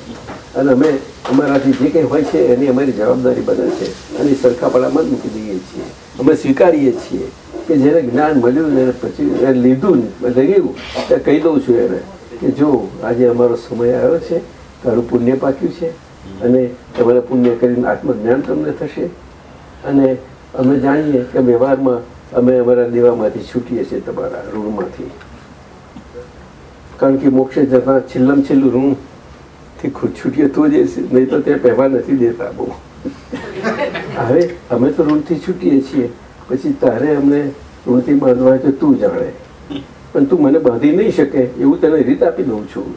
અને અમે અમારાથી જે કંઈ હોય છે એની અમારી જવાબદારી બને છે. અને સરખાપણામાં જ મૂકી દઈએ છીએ. અમે સ્વીકારીએ છીએ. કે જેને જ્ઞાન મળ્યું ને પછી એને લીધું રહ્યું તે કહી દઉં છું એને કે જો આજે અમારો સમય આવ્યો છે, તારું પુણ્ય પાક્યું છે અને તમારે પુણ્ય કરીને આત્મજ્ઞાન તમને થશે. અને અમે જાણીએ કે વ્યવહારમાં અમે અમારા દેવામાંથી છૂટીએ છીએ તમારા ઋણમાંથી. કારણ કે મોક્ષે જતા છેલ્લમ છેલ્લું ઋણથી છૂટીએ તો જ નહીં તો તે પહેવા નથી દેતા બહુ. [LAUGHS] હવે અમે તો ઋણથી છૂટીએ છીએ. પછી તારે અમને ઋણથી બાંધવા તો તું જાણે પણ તું મને બાંધી નહીં શકે એવું તને રીત આપી દઉં છું.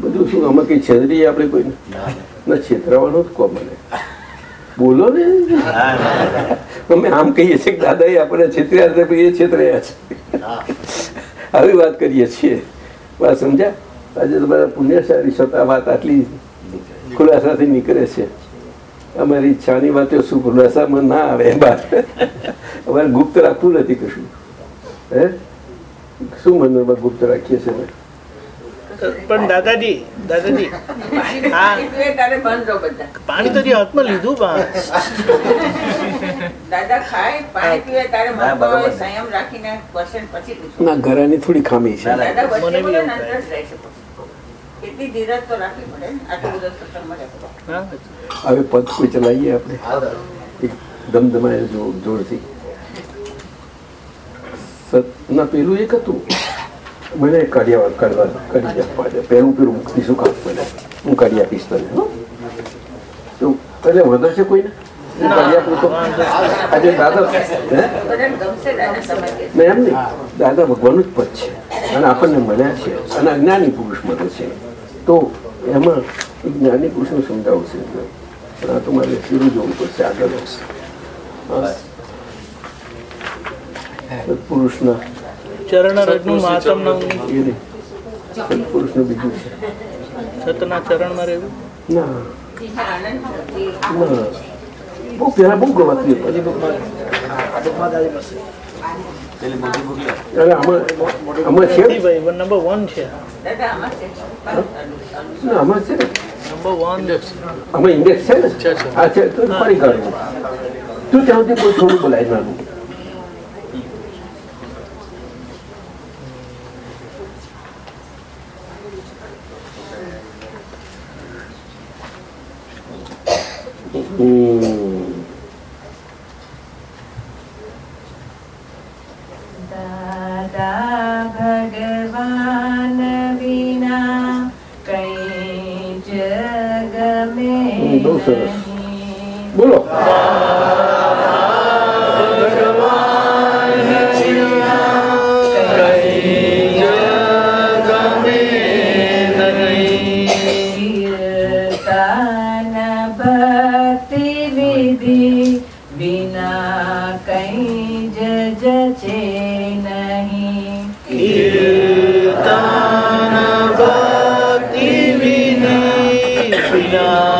બધું શું આમાં કઈ છેતરીએ આપણે કોઈ ના છેતરાવાનો જ કહો મને. બોલો ને. અમે આમ કહીએ છીએ કે દાદાએ આપણે છેતર્યા હતા એ છેતર્યા છે. આવી વાત કરીએ છીએ. વાત સમજ્યા? આજે તમારા પુણ્યશાળી છતાં વાત આટલી ખુલાસાથી નીકળે છે. અમારી ઈચ્છાની વાતો શું ખુલાસામાં ના આવે બહાર અમારે ગુપ્ત રાખવું નથી કશું. હે? શું મનમાં ગુપ્ત રાખીએ છીએ? પણ દાદાજી દાદાજી પાણી તો જે હાથમાં લીધું ના ઘરાની થોડી ખામી છે. મને બી એવું હવે પદ કોઈ ચલાવીએ આપણે. એક ધમધમાય જો જોરથી. ના પેલું એક હતું. મને કાઢ્યા કાઢવા કાઢી આપવા દે. પેલું પેલું મુક્તિ શું કામ મને હું કાઢી આપીશ તને હો? શું? એટલે વધુ છે કોઈને? હું કાઢી આપું તો? આજે દાદા એમ નહીં. દાદા ભગવાનનું જ પદ છે. અને આપણને મળ્યા છે. અને અજ્ઞાની પુરુષ મળે છે. તો એમાં એક જ્ઞાની પુરુષનું સમજાવશે પણ આ તો મારે શીરું જોવું પડશે આગળ. સત્પુરુષના ચરણ રજનું મહાત્મ એ નહીં. સત્પુરુષનું બીજું છે. સતના ચરણમાં રહેવું? ના. ના. બહુ પહેલા બહુ ગવાતી હતી. પેલી મોટી બુક લે અરે આમાં આમાં છે ને? ભાઈ નંબર વન છે દાદા આમાં છે ના આમાં છે ને નંબર વન આમાં ઇન્ડેક્સ છે ને આ છે તો ફરી કાઢવું તું ત્યાં સુધી કોઈ થોડું બોલાય નાનું હમ. વિધિ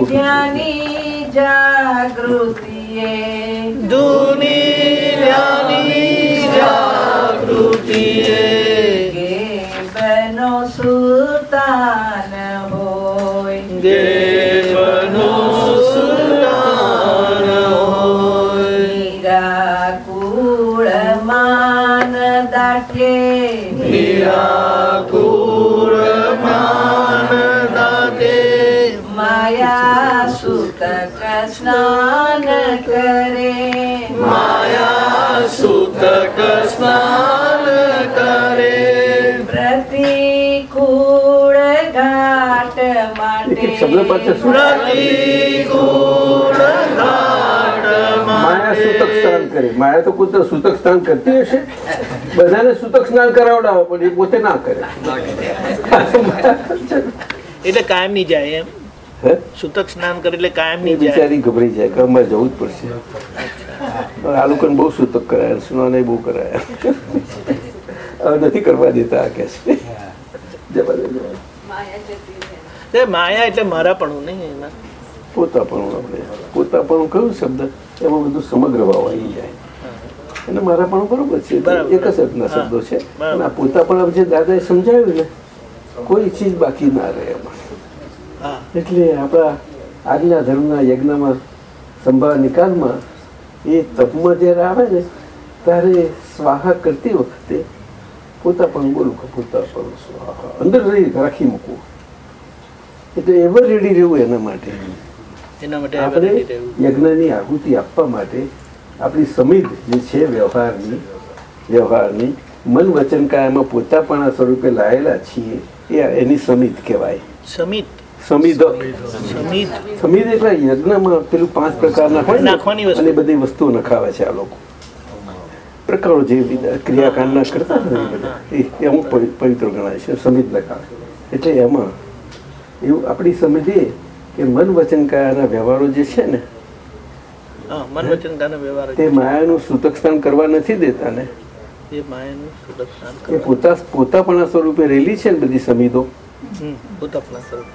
ધૂની ધ્યાની જાગૃતિએ દુનિયાની જાગૃતિએ કે બનો સુલતાન હોય દેવનો સુલતાન હોય મીરા કુળ માન દાટ્યે નિરાકુર સ્નાન કરે. માયા સુતક સ્નાન કરે. પ્રતિકૂળ ઘાટ માટે. શબ્દ પાછળ પ્રતિકૂળ ઘાટ માયા સૂતક સ્નાન કરે. માયા તો કુતર સૂતક સ્નાન કરતી હશે. બધાને સૂતક સ્નાન કરાવડાવો પણ એ પોતે ના કરે. એટલે કાયમની જાય એમ? સૂતક સ્નાન કરે એટલે કાયમ નહીં બિચારી ગભરી જાય કે અમારે જવું જ પડશે. પણ આ લોકોને બહુ સૂતક કરાયા સ્નાન બહુ કરાયા. હવે નથી કરવા દેતા આ કે છે માયા એટલે મારા પણ નહીં એમાં. પોતાપણું આપણે. પોતાપણું કયું શબ્દ? એમાં બધું સમગ્ર ભાવ આવી જાય. અને મારા પણ બરોબર છે. એક જ અર્થના શબ્દો છે. અને આ પોતાપણ જે દાદાએ સમજાવ્યું ને કોઈ ચીજ બાકી ના રહે એમાં. એટલે આપણા આજના ધર્મના યજ્ઞમાં સંભાળ નિકાલમાં એ તપમાં જ્યારે આવે ને ત્યારે સ્વાહા કરતી વખતે પોતાપણ બોલું કે પોતાપણ સ્વાહા. અંદર રહી રાખી મૂકવું. એટલે એવર રેડી રહેવું એના માટે. આપણે યજ્ઞની આહુતિ આપવા માટે આપણી સમિત જે છે વ્યવહારની વ્યવહારની મન વચન કાયામાં પોતાપણા સ્વરૂપે લાયેલા છીએ એ એની સમિત કહેવાય. સમિત સમિધ. સમિત સમિધ એટલે યજ્ઞમાં પેલું પાંચ પ્રકારના હોય નાખવાની અને બધી વસ્તુઓ નખાવે છે આ લોકો. પ્રકારો જે ક્રિયાકાંડ ક્રિયાકાંડના કરતા એ અમુક પવિત્ર ગણાય છે સમિધ નખાવે. એટલે એમાં એવું આપણી સમજીએ કે મન વચન કાયાના વ્યવહારો જે છે ને તે માયાનું સૂતક સ્થાન કરવા નથી દેતા ને. પોતા પોતાપણા સ્વરૂપે રેલી છે ને બધી સમિધો. સ્વરૂપ.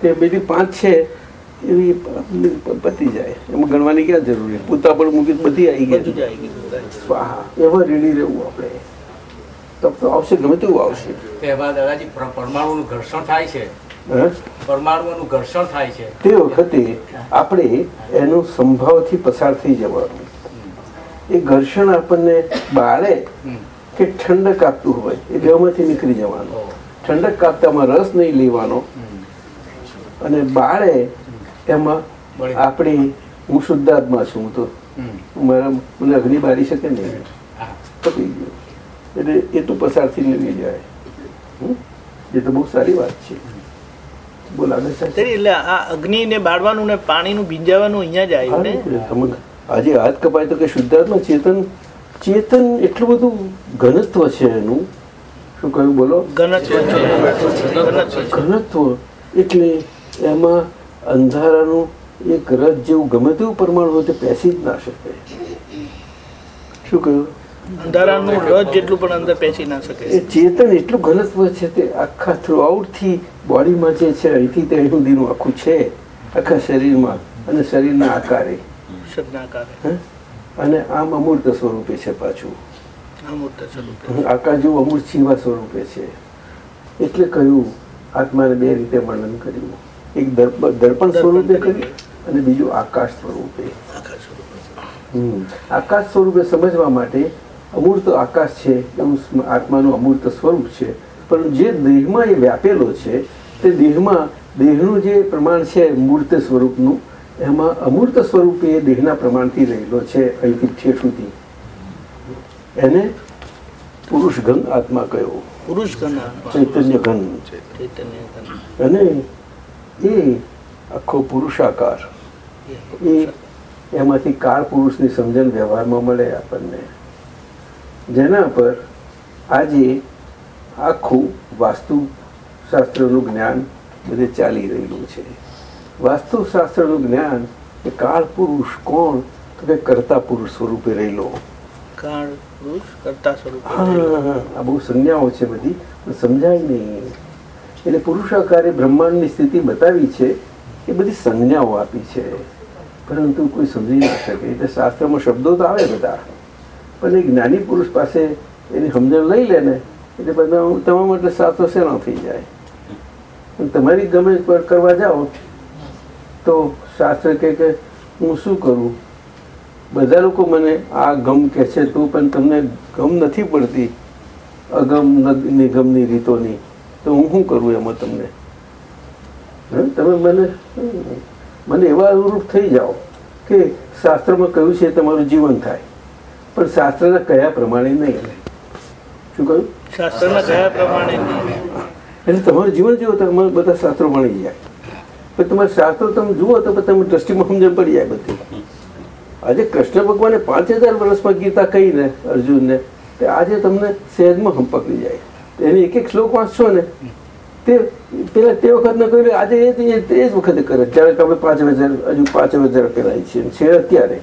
તે બીજી પાંચ છે એવી પતી જાય. એમાં ગણવાની ક્યાં જરૂરી પોતાપણ મૂકી તો બધી આવી ગયા. ગઈ એમાં આવી ગયું. સ્વાહા. એવા રેડી રહેવું આપણે. તપ તો આવશે ગમે તેવું આવશે. તેમાં દાદાજી પરમાણુનું ઘર્ષણ થાય છે? પરમાણુનું ઘર્ષણ થાય છે? તે વખતે આપણે એનો સંભાવથી પસાર થઈ જવાનું. એ ઘર્ષણ આપણને બાળે કે ઠંડક આપતું હોય એ બેમાંથી નીકળી જવાનું. ઠંડક કાપતામાં રસ નહીં લેવાનો. અને બાળે એમાં. આપણી હું શુદ્ધાત્મા છું તો. મારા મને અગ્નિ બાળી શકે નહીં. પતી ગયું. એટલે એ તો પસારથી લેવી જાય? એ તો બહુ સારી વાત છે. એટલે આ અગ્નિ ને બાળવાનું ને પાણીનું ભીંજાવાનું અહીંયા જ આવ્યું ને? આજે હાથ કપાય તો કે શુદ્ધાત્મા ચેતન ચેતન એટલું બધું ઘનત્વ છે એનું. શું કહ્યું બોલો? ઘનત્વ એટલે એમાં અંધારાનું એક રથ જેવું ગમે તેવું પરમાણુ હોય તે પેસી જ ના શકે. શું કહ્યું? અંધારાનું રજ જેટલું પણ અંદર પેસી ના શકે. એ ચેતન એટલું ઘનત્વ છે તે આખા થ્રુઆઉટથી બોડીમાં જે છે અહીંથી તે સુધીનું આખું છે. આખા શરીરમાં અને શરીરના આકારે. અને આમ અમૂર્ત સ્વરૂપે છે પાછું. આકાશ જેવું અમૂર્ત શિવા સ્વરૂપે છે. એટલે કહ્યું આત્માને બે રીતે વર્ણન કર્યું. એક દર્પ- દર્પણ સ્વરૂપે કર્યું અને બીજું આકાશ સ્વરૂપે. આકાશ સ્વરૂપે સમજવા માટે અમૂર્ત આકાશ છે એવું આત્માનું અમૂર્ત સ્વરૂપ છે. પણ જે દેહમાં એ વ્યાપેલો છે તે દેહમાં દેહનું જે પ્રમાણ છે મૂર્ત સ્વરૂપનું એમાં અમૂર્ત સ્વરૂપે એ દેહના પ્રમાણથી રહેલો છે અહીંથી ઠેઠ સુધી. એને પુરુષ ઘન આત્મા કયો? પુરુષ ગણ ચૈતન્ય ઘન અને એ આખો પુરુષાકાર. એ એમાંથી કાળ પુરુષની સમજણ વ્યવહારમાં મળે આપણને. જેના પર આજે આખું વાસ્તુશાસ્ત્રનું જ્ઞાન બધે ચાલી રહ્યું છે. વાસ્તુશાસ્ત્રનું જ્ઞાન એ કાળ પુરુષ કોણ? તો કે કરતા પુરુષ સ્વરૂપે રહેલો. કાળ પુરુષ કરતા સ્વરૂપ આ બહુ સંજ્ઞાઓ છે બધી. સમજાય નહીં એટલે પુરુષાકારે બ્રહ્માંડની સ્થિતિ બતાવી છે એ બધી સંજ્ઞાઓ આપી છે. પરંતુ કોઈ સમજી ના શકે. એટલે શાસ્ત્રમાં શબ્દો તો આવે બધા. પણ એ જ્ઞાની પુરુષ પાસે એની સમજણ લઈ લે ને, એટલે બધા તમામ એટલે શાસ્ત્રો શેનો થઈ જાય. પણ તમારી ગમે કરવા જાઓ, તો શાસ્ત્ર કહે કે હું શું કરું? બધા લોકો મને આ ગમ કહે છે તો પણ તમને ગમ નથી પડતી અગમ નગ- નિગમની રીતોની. તો હું શું કરું એમાં તમને? તમે મને મને એવા અનુરૂપ થઈ જાઓ કે શાસ્ત્રમાં કહ્યું છે તમારું જીવન થાય. પણ શાસ્ત્રના કયા પ્રમાણે નહીં શું કહ્યું? શાસ્ત્રના કયા પ્રમાણે એટલે તમારું જીવન જેવું તમારે બધા શાસ્ત્રો ભણી જાય પણ તમારે શાસ્ત્રો તમે જુઓ તો તમે દ્રષ્ટિમાં સમજણ પડી જાય બધી. આજે કૃષ્ણ ભગવાને પાંચ હજાર વર્ષમાં ગીતા કહીને અર્જુનને તે આજે તમને સહેજમાં હમ પકડી જાય. એની એક એક શ્લોક વાંચશો ને, તે પેલા તે વખત ન કર્યું, આજે એ એ જ- વખતે કરે. જ્યારે તમે પાંચ હજાર હજુ પાંચ હજાર પેલા છીએ છે અત્યારે.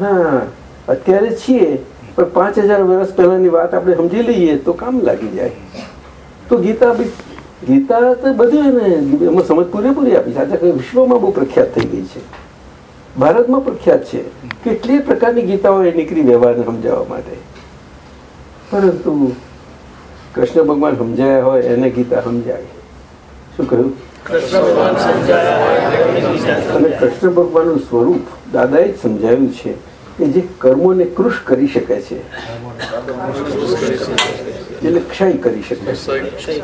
ના, અત્યારે છીએ, પણ પાંચ હજાર વર્ષ પહેલાની વાત આપણે સમજી લઈએ તો કામ લાગી જાય. તો ગીતા બી ગીતા તો બધું એને એમાં સમજ પૂરેપૂરી આપી છે. આજે વિશ્વમાં બહુ પ્રખ્યાત થઈ ગઈ છે. ભારતમાં પ્રખ્યાત છે. કેટલી પ્રકારની ગીતાઓ એ નીકળી વ્યવહારને સમજાવવા માટે. પરંતુ કૃષ્ણ ભગવાન સમજાયા હોય એને ગીતા સમજાય શું કહ્યું? અને કૃષ્ણ ભગવાનનું સ્વરૂપ દાદાએ જ સમજાવ્યું છે કે જે કર્મોને કૃશ કરી શકે છે. એટલે ક્ષય કરી શકે છે.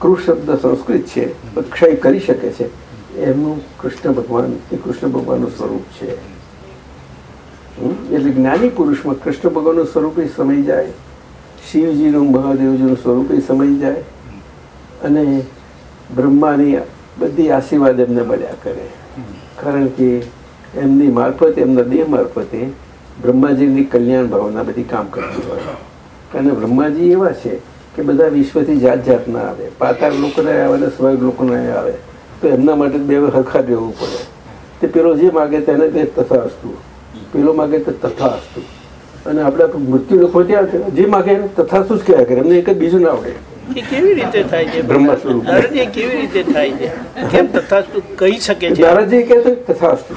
કૃષ શબ્દ સંસ્કૃત છે ક્ષય કરી શકે છે. એમનું કૃષ્ણ ભગવાન, એ કૃષ્ણ ભગવાનનું સ્વરૂપ છે? એટલે જ્ઞાની પુરુષમાં કૃષ્ણ ભગવાનનું સ્વરૂપ એ સમય જાય, શિવજીનું, મહાદેવજીનું સ્વરૂપ એ સમય જાય, અને બ્રહ્માની બધી આશીર્વાદ એમને મળ્યા કરે. કારણ કે એમની મારફતે, એમના દેહ મારફતે બ્રહ્માજીની કલ્યાણ ભાવના બધી કામ કરતી હોય. અને બ્રહ્માજી એવા છે કે બધા વિશ્વથી જાત જાતના આવે. પાતાળ લોકોને આવે અને સ્વર્ગ લોકોને આવે. તો એમના માટે બે હરખા રહેવું પડે. તે પેલો જે માગે તેને તે તથા અસ્તુ પેલો માગે તો તથા અસ્તુ અને આપણે મૃત્યુ લોકો ત્યાં છે, જે માગે તથા શું જ કહેવાય કરે. એમને એક જ બીજું ના આવડે. કેવી રીતે થાય છે? બ્રહ્મ સ્વરૂપ. દાદાજી, કેવી રીતે થાય છે? કેમ તથાસ્તુ કહી શકે છે? નારાજી કે તો તથા અસ્તુ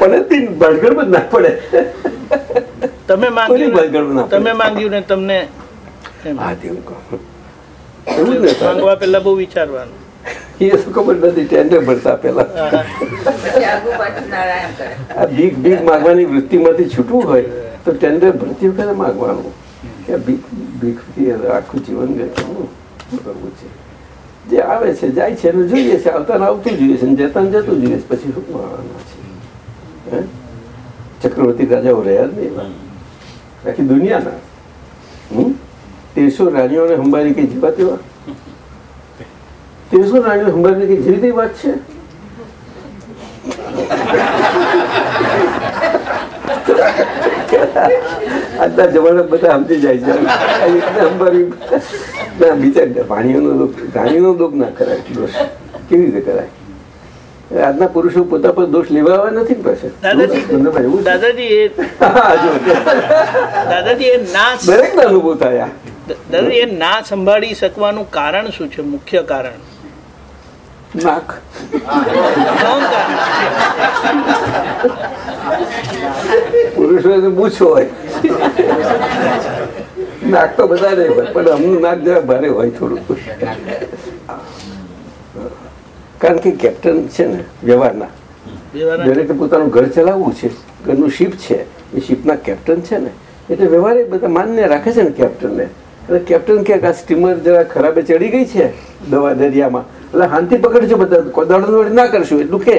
પડે જ ના પડે. તમે માંગ્યું તમે માંગ્યું ને તમને. હા તેવું કહું. માંગવા પહેલા બહુ વિચારવાનું. એ શું ખબર નથી, ટેન્ડર ભરતા પેલા આ ભીખ ભીખ માગવાની વૃત્તિમાંથી છૂટવું હોય, તો ટેન્ડર ભરતી વખતે માગવાનું કે ભીખ ભીખથી આખું જીવન ગયું કરવું છે જે આવે છે, જાય છે, એને જોઈએ છે આવતા આવતું જોઈએ છે જતા જતું જોઈએ છે, પછી શું કરવાના છે? ચક્રવર્તી રાજાઓ રહ્યા જ નહીં. આખી દુનિયાના હમ? તેરસો રાણીઓને હંબારી કઈ જીવા તેવા તેરસો રાણીઓ હંબારી કઈ જેવી તેવી વાત છે? આજના જમાના બધા સમજી જાય છે. બીજા ના કરાય દોષ. કેવી રીતે કરાય? આજના પુરુષો પોતા પર દોષ લેવા નથી પાસે દાદાજી દાદાજી એ દાદાજી એ ના દરેકને અનુભવ થયા દાદાજી એ ના સંભાળી શકવાનું કારણ શું છે? મુખ્ય કારણ. નાક અહંકાર તો મૂછો હોય. નાક તો બધા નહીં હોય પણ અમનું નાક જરા ભારે હોય થોડું કારણ કે કેપ્ટન છે ને વ્યવહારના. વ્યવહારના. દરેકે પોતાનું ઘર ચલાવવું છે ઘરનું શિપ છે. એ શિપના કેપ્ટન છે ને એટલે વ્યવહારે બધા માન્ય રાખે છે ને કેપ્ટનને. એટલે કેપ્ટન કે આ સ્ટીમર જરા ખરાબે ચડી ગઈ છે દવા દરિયામાં. એટલે શાંતિ પકડજો બધા દોડ ના કરશું એટલું કે.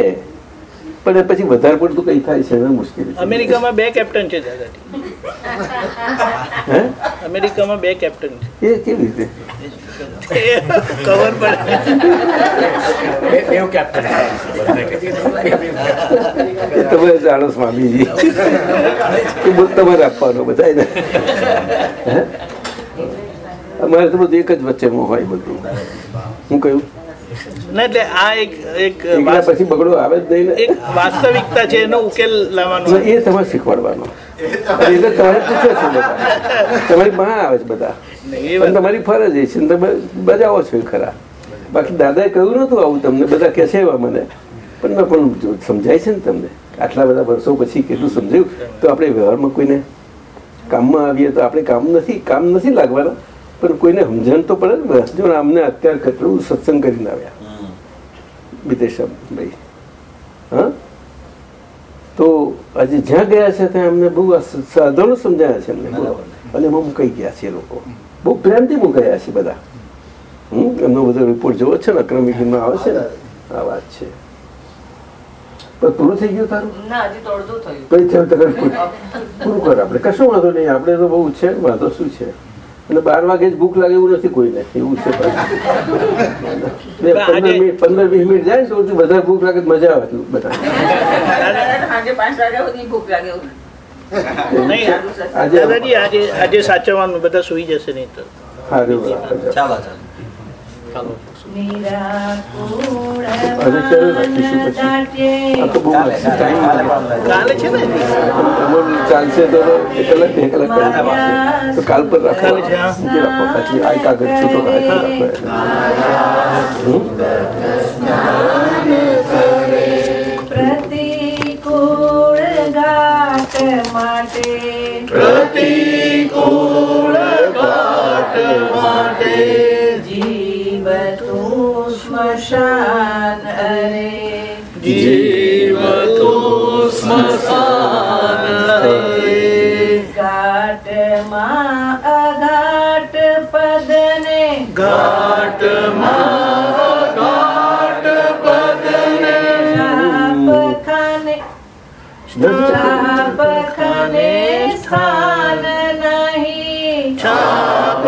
પણ પછી વધારે પડતું કઈ થાય છે એને મુશ્કેલી અમેરિકામાં બે કેપ્ટન છે દાદાજી. હે? અમેરિકામાં બે કેપ્ટન છે. એ કેવી રીતે? પડે. તમે જાણો સ્વામીજી. તમારે આપવાનો બધા હે? અમારે તો બધું એક જ વચ્ચે હોય બધું. હું કહ્યું એટલે આ એક એક પછી બગડો આવે જ નહીં એક વાસ્તવિકતા છે એનો ઉકેલ લાવવાનો. એ તમારે શીખવાડવાનો. એટલે તમારે પૂછો છો બધા. તમારી માં આવે છે બધા. તમારી ફરજ એ છે તમે બજાવો છો ખરા. બાકી દાદાએ કહ્યું નતું આવું તમને બધા કે છે એવા મને. પણ મેં પણ સમજાય છે ને તમને આટલા બધા વર્ષો પછી કેટલું સમજાયું તો આપણે વ્યવહારમાં કોઈને કામમાં આવીએ તો આપણે કામ નથી કામ નથી લાગવાના. પણ કોઈને સમજણ તો પડે ને બસ જો અમને અત્યારે ખતરું સત્સંગ કરીને આવ્યા. વિદેશમ ભાઈ. હા? તો આજે જ્યાં ગયા છે ત્યાં અમને બહુ સાધનો સમજાયા છે અમને. અને એમાં મુકાઈ ગયા છે એ લોકો. બહુ પ્રેમથી મુકાયા છે બધા. હમ? એમનો બધો રિપોર્ટ જોવો છે ને અક્રમિકમાં આવે છે ને? આ વાત છે. પણ પૂરું થઈ ગયું તારું? ના હજી તો અડધું થયું પછી પૂરું. પૂરું કર આપણે. કશું વાંધો નહીં. આપણે તો બહુ છે. વાંધો શું છે? અને બાર વાગે જ ભૂખ લાગે એવું નથી કોઈને એવું છે. પંદર મિનિટ પંદર વીસ મિનિટ જાય ને તો વધારે ભૂખ લાગે મજા આવે બધા. પાંચ વાગ્યા ભૂખ લાગે આજે આજે આજે સાચવવાનું બધા સુઈ જશે નહીં તો. સારું ચાલો. ચાલો. ચાલો નિરાકુળ હવે ક્યારે રાખીશું પછી? દાટ્યે આ તો બહુ કાલે ટાઈમ કાલે લાગે. કાલે છે ને તમારું ચાલશે તો એક કલાક બે કલાક કરી નાખશે. તો કાલ પર રાખો કાલે છે, હા. મૂકી રાખો પછી આ કાગળ છૂટો રાખી રાખો હમ? પ્રતિકૂળ ઘાટ માટે જીવ તું સ્મશાન અરે ઘાટમાં અઘાટ પદને શાપ ખાને શાપ ખાને સ્થાન નહીં ધર્મ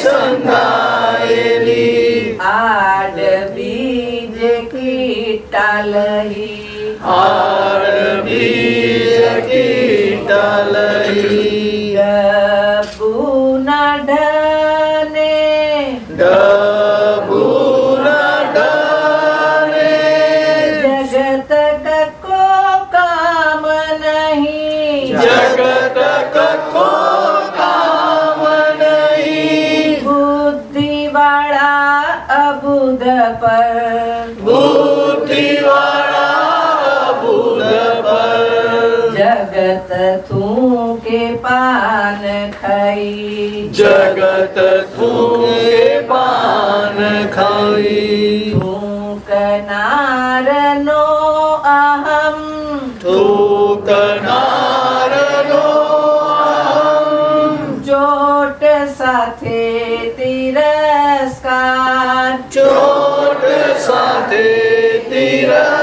સંધાયેલી આડ બીજ કીટા લઈ ડબુના જગત થૂકે પાન ખાઈ તું કનાર નો અહમ તું કનારનો જોટ સાથે તિરસ્કાર ચોટ સાથે તિરસ્કાર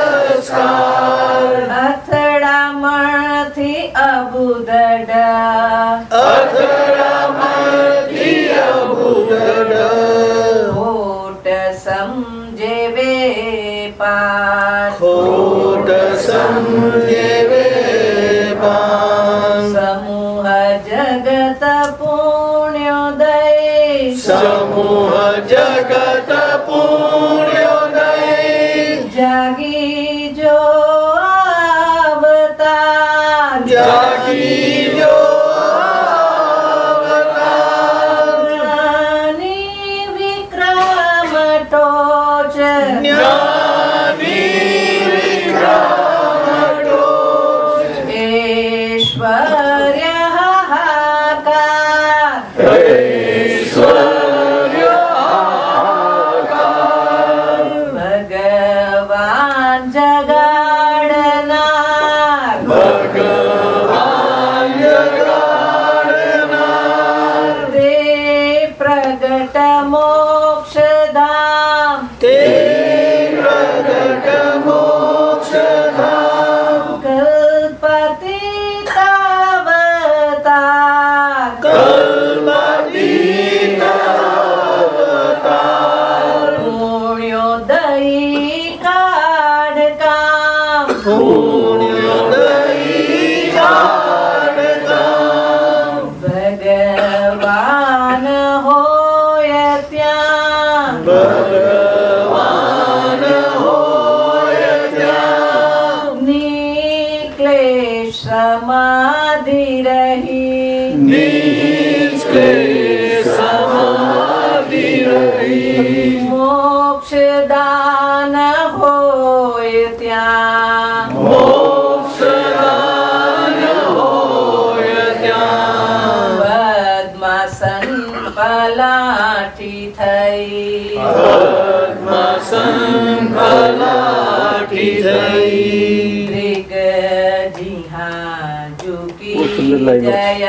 ઝુકી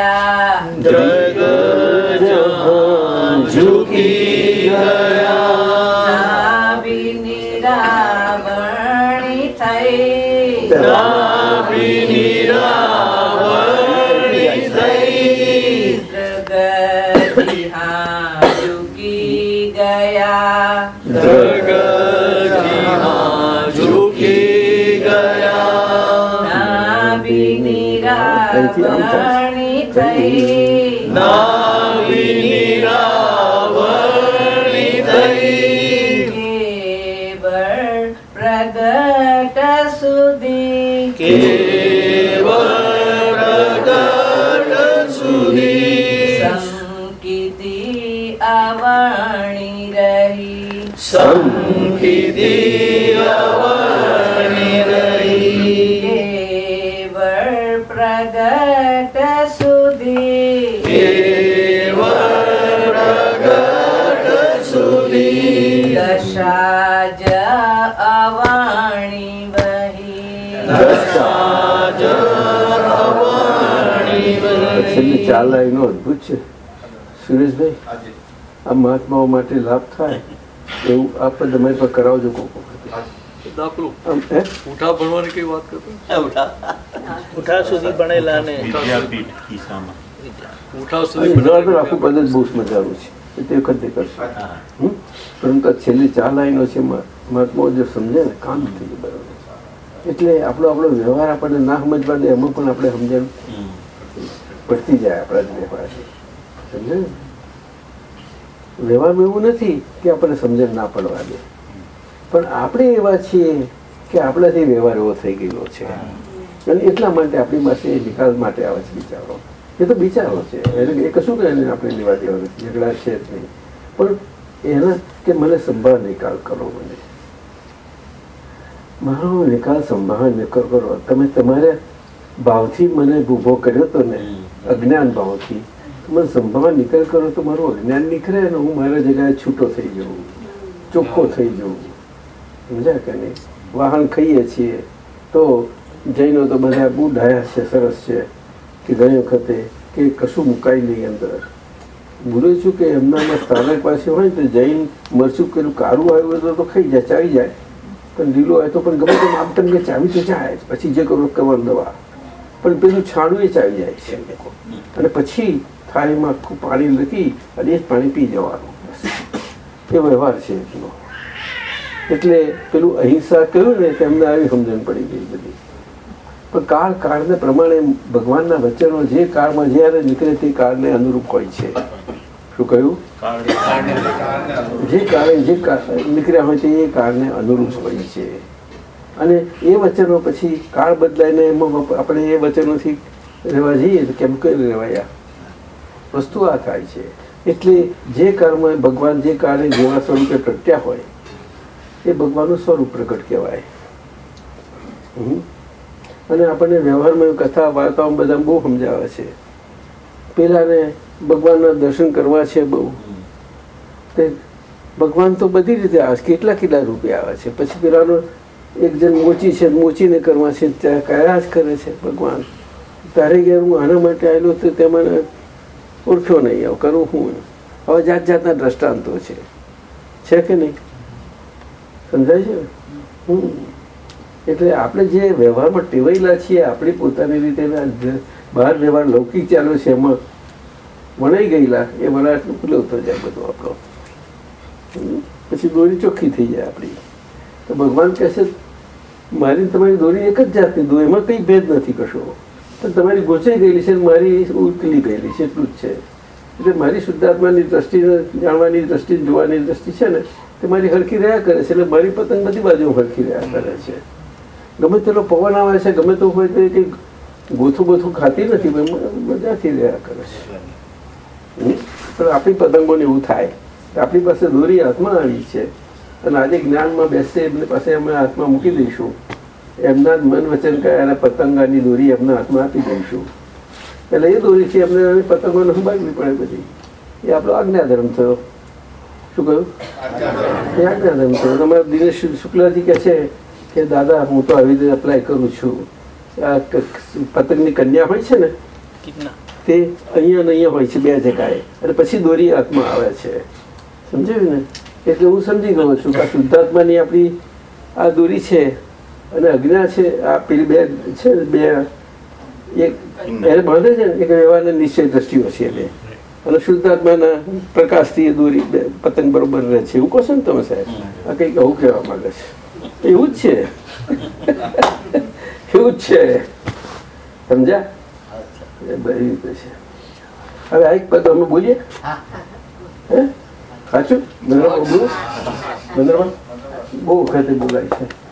સુંદર છેલ્લી એનો અદભુત છે. સુરેશભાઈ આ મહાત્માઓ માટે લાભ થાય એવું આપણે તમારી પર કરાવજો કોક પરંતુ છેલ્લી ચાર લાઈનો છે મહાત્માઓ જે સમજે ને કામ થઈ ગયું બરાબર. એટલે આપણો આપણો વ્યવહાર આપણને ના સમજવા દે એમાં પણ આપણે સમજણ પડતી જાય આપણા વ્યવહારથી સમજે વ્યવહારમાં એવું નથી કે આપણને સમજણ ના પડવા દે પણ આપણે એવા છીએ કે આપણાથી વ્યવહાર એવો થઈ ગયેલો છે. અને એટલા માટે આપણી પાસે નિકાલ માટે આવે છે બિચારો એ તો બિચારો છે. એટલે એ કશું કે એને આપણે લેવા દેવા નથી. ઝઘડા છે જ નહીં. પણ એના કે મને સંભાળ નિકાલ કરો મને. મારો નિકાલ સંભાળ નિકાલ કરો. તમે તમારા ભાવથી મને ઊભો કર્યો તો ને. અજ્ઞાન ભાવથી. મને સંભાળ નિકાલ કરો તો મારું અજ્ઞાન નીકળે અને હું મારા જગ્યાએ છૂટો થઈ જઉં. ચોખ્ખો થઈ જઉં. સમજ્યા કે નહીં? વાહન ખાઈએ છીએ તો જૈનો તો બધા બહુ ડાયા છે, સરસ છે કે ઘણી વખતે કે કશું મુકાય નહીં અંદર. બોલું છું કે એમનામાં સ્થાનક પાસે હોય તો જૈન મરચું પેલું કારું આવ્યું હોય તો ખાઈ જાય, ચાવી જાય. પણ લીલો હોય તો પણ ગમે તેમ આમ તમને ચાવી તો જાય પછી જે કરો કરવાનું દવા. પણ પેલું છાણું એ ચાવી જાય છે. અને પછી થાળીમાં આખું પાણી લખી અને એ જ પાણી પી જવાનું. એ વ્યવહાર છે એટલો. એટલે પેલું અહિંસા કહ્યું ને તેમને આવી સમજણ પડી ગઈ બધી. પણ કાળ કાળને પ્રમાણે ભગવાનના વચનો જે કાળમાં જ્યારે નીકળે તે કાળને અનુરૂપ હોય છે. શું કહ્યું? જે કાળે જે નીકળ્યા હોય તે એ કાળને અનુરૂપ હોય છે. અને એ વચનો પછી કાળ બદલાઈને એમાં આપણે એ વચનોથી રહેવા જઈએ તો કેમ કઈ રહેવાયા વસ્તુ આ થાય છે. એટલે જે કર્મ ભગવાન જે કાળે જેવા સ્વરૂપે પ્રગટ્યા હોય, એ ભગવાનનું સ્વરૂપ પ્રગટ કહેવાય. અને આપણને વ્યવહારમાં કથા, વાર્તાઓ બધા બહુ સમજાવે છે. પેલાને ભગવાનના દર્શન કરવા છે બહુ. તે ભગવાન તો બધી રીતે આવે છે. કેટલા કેટલા રૂપે આવે છે. પછી પેલાનો એક જણ મોચી છે, મોચીને કરવા છે કયા જ કરે છે ભગવાન. તારે ઘેર હું આના માટે આવેલો તો તે મને ઓળખ્યો નહીં. હવે કરું હું હવે જાત જાતના દ્રષ્ટાંતો છે. છે કે નહીં? સમજાય છે? હમ. એટલે આપણે જે વ્યવહારમાં ટેવાયેલા છીએ, આપણી પોતાની રીતે બહાર વ્યવહાર લૌકિક ચાલુ છે, એમાં વણાઈ ગયેલા, એ વણાટનું ભૂલવતો જાય બધું આપણો. પછી દોરી ચોખ્ખી થઈ જાય આપણી. તો ભગવાન કહેશે મારી તમારી દોરી એક જ જાતની દોરી એમાં કંઈ ભેદ નથી કશો. પણ તમારી ગોચાઈ ગયેલી છે મારી ઉકલી ગયેલી છે, એટલું જ છે. એટલે મારી શુદ્ધાત્માની દ્રષ્ટિને જાણવાની દ્રષ્ટિ જોવાની દ્રષ્ટિ છે ને, તે મારી હરખી રહ્યા કરે છે, એટલે મારી પતંગ બધી બાજુ હરખી રહ્યા કરે છે. ગમે તેનો પવન આવે છે, ગમે તો હોય તો એ કંઈ ગોથું ગોથું ખાતી નથી મજાથી રહ્યા કરે છે. પણ આપણી પતંગોને એવું થાય, આપણી પાસે દોરી હાથમાં આવી છે. અને આજે જ્ઞાનમાં બેસશે એમની પાસે અમે હાથમાં મૂકી દઈશું. એમના જ મન વચન કયા પતંગાની દોરી એમના હાથમાં આપી દઈશું. એટલે એ દોરીથી એમને પતંગોને સંભાળવી પડે બધી. એ આપણો આજ્ઞાધર્મ થયો. શું કહ્યું? એ આજ્ઞાધર્મ થયો. તમારા દિનેશ શુક્લાજી કહે છે કે દાદા હું તો આવી રીતે અપ્લાય કરું છું. આ પતંગની કન્યા હોય છે ને? તે અહીંયા ને અહીંયા હોય છે બે જગાએ અને પછી દોરી હાથમાં આવે છે. સમજાયું ને? એટલે હું સમજી ગયો છું કે આ શુદ્ધાત્માની આપણી આ દોરી છે અને અજ્ઞા છે આ પેલી બે છે બે એક એને બાંધે છે ને એક વ્યવહારના નિશ્ચય દ્રષ્ટિઓ છે બે. અને શુદ્ધાત્માના પ્રકાશથી એ દોરી બે પતંગ બરોબર રહે છે. એવું કહો છો ને તમે સાહેબ? આ કંઈક આવું કહેવા માંગે છે. એવું જ છે. [LAUGHS] એવું જ છે. સમજ્યા? એ બધી રીતે છે. હવે આ એક પદ અમે બોલીએ? હે? સાચું? બંદરમાં બોલું. બંદરમાં બહુ વખતે બોલાય છે.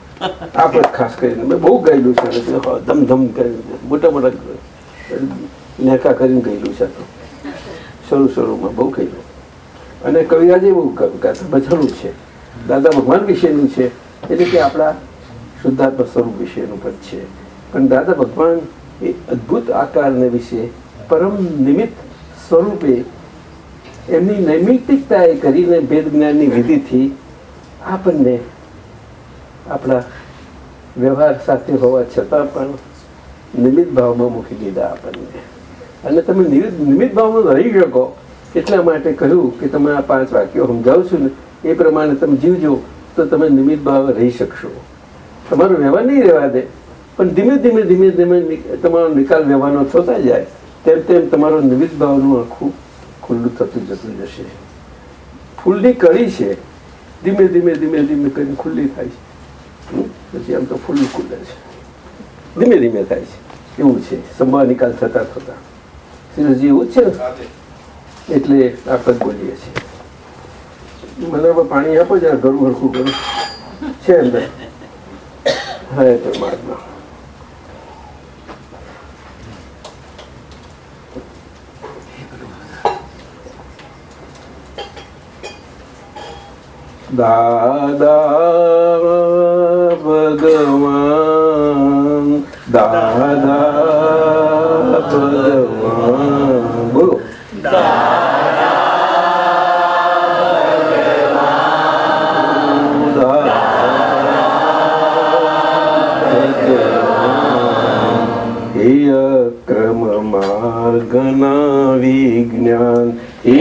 આ પદ ખાસ કરીને. મેં બહુ ગયેલું છે. ધમધમ ધમ ધમ કરીને મોટા મોટા નેકા કરીને ગયેલું છે તો. શરૂ શરૂમાં બહુ ગયેલું. અને કવિરાજે બહુ બધાનું છે. દાદા ભગવાન વિશેનું છે. એટલે કે આપણા શુદ્ધાત્મ સ્વરૂપ વિશેનું પણ છે. પણ દાદા ભગવાન એ અદ્ભુત આકારને વિશે પરમ નિમિત્ત સ્વરૂપે એમની નૈમિતિકતાએ કરીને ભેદ જ્ઞાનની વિધિથી આપણને આપણા વ્યવહાર સાથે હોવા છતાં પણ નિમિત ભાવમાં મૂકી દીધા આપણને. અને તમે નિમિત ભાવમાં રહી શકો એટલા માટે કહ્યું કે તમે આ પાંચ વાક્યો સમજાવું છું ને, એ પ્રમાણે તમે જીવજો તો તમે નિમિત ભાવ રહી શકશો. તમારો વ્યવહાર નહીં રહેવા દે, પણ ધીમે ધીમે ધીમે ધીમે તમારો નિકાલ વ્યવહારનો થતા જાય, તેમ તેમ તમારો નિમિત ભાવનું આખું ખુલ્લું થતું જતું જશે. ફૂલની કળી છે. ધીમે ધીમે ધીમે ધીમે કરીને ખુલ્લી થાય છે. પછી આમ તો ફૂલ ખુલે છે. ધીમે ધીમે થાય છે. એવું છે. સંભાળ નિકાલ થતા થતા. શ્રીજી એવું છે ને? એટલે આપણે બોલીએ છીએ. મને પાણી આપો જરા ઘરું હરખું કરું. છે અંદર હા એ પરમાત્મા દાદા ભગવાન દાદા ભગવાન બોલો હે અક્રમ માર્ગના વિજ્ઞાન હે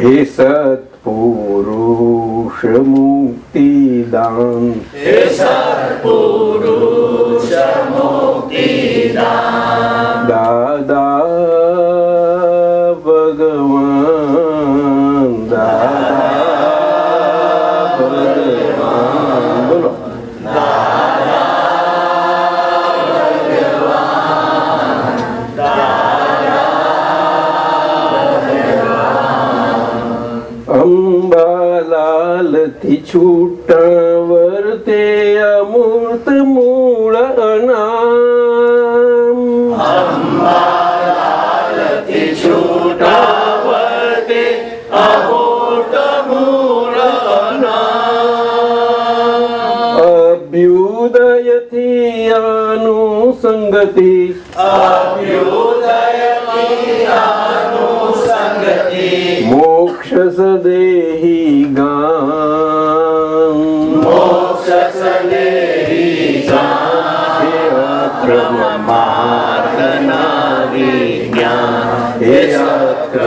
े सत्पूरुषमुक्तिदाम् છૂટા વર્તે અમૂર્ત મૂળ અનામ અભ્યુદયથી અનુસંગતિ મોક્ષ સદેહી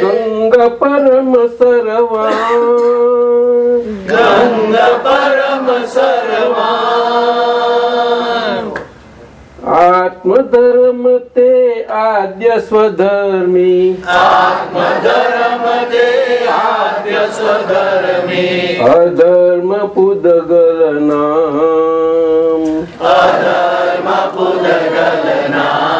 ગંગ પરમ સરવા ગંગા પરમ સર્વા આત્મધર્મ તે આદ્ય સ્વધર્મી આત્મધર્મ તે આદ્ય સ્વધર્મી અધર્મ પુદગલ નામ અધર્મ પુદગલના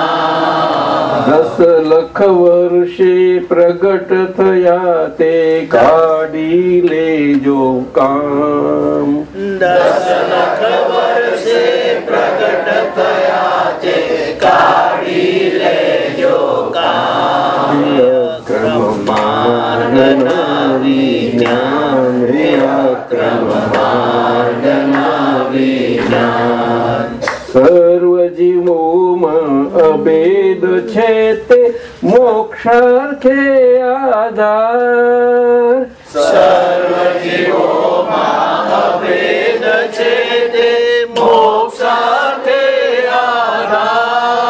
દસ લખ વર્ષે પ્રગટ થયા તે કાઢી લેજો કામ દસ લખ વર્ષે પ્રગટ થયા તે કાઢી લેજો કામ ક્રમ માર્ગ નારી જ્ઞાન ક્રમ માર્ગ નારી જ્ઞાન સર્વ જીવોમાં અભેદ છે તે મોક્ષાર્થે આધાર સર્વ જીવોમાં અભેદ છે તે મોક્ષાર્થે આધાર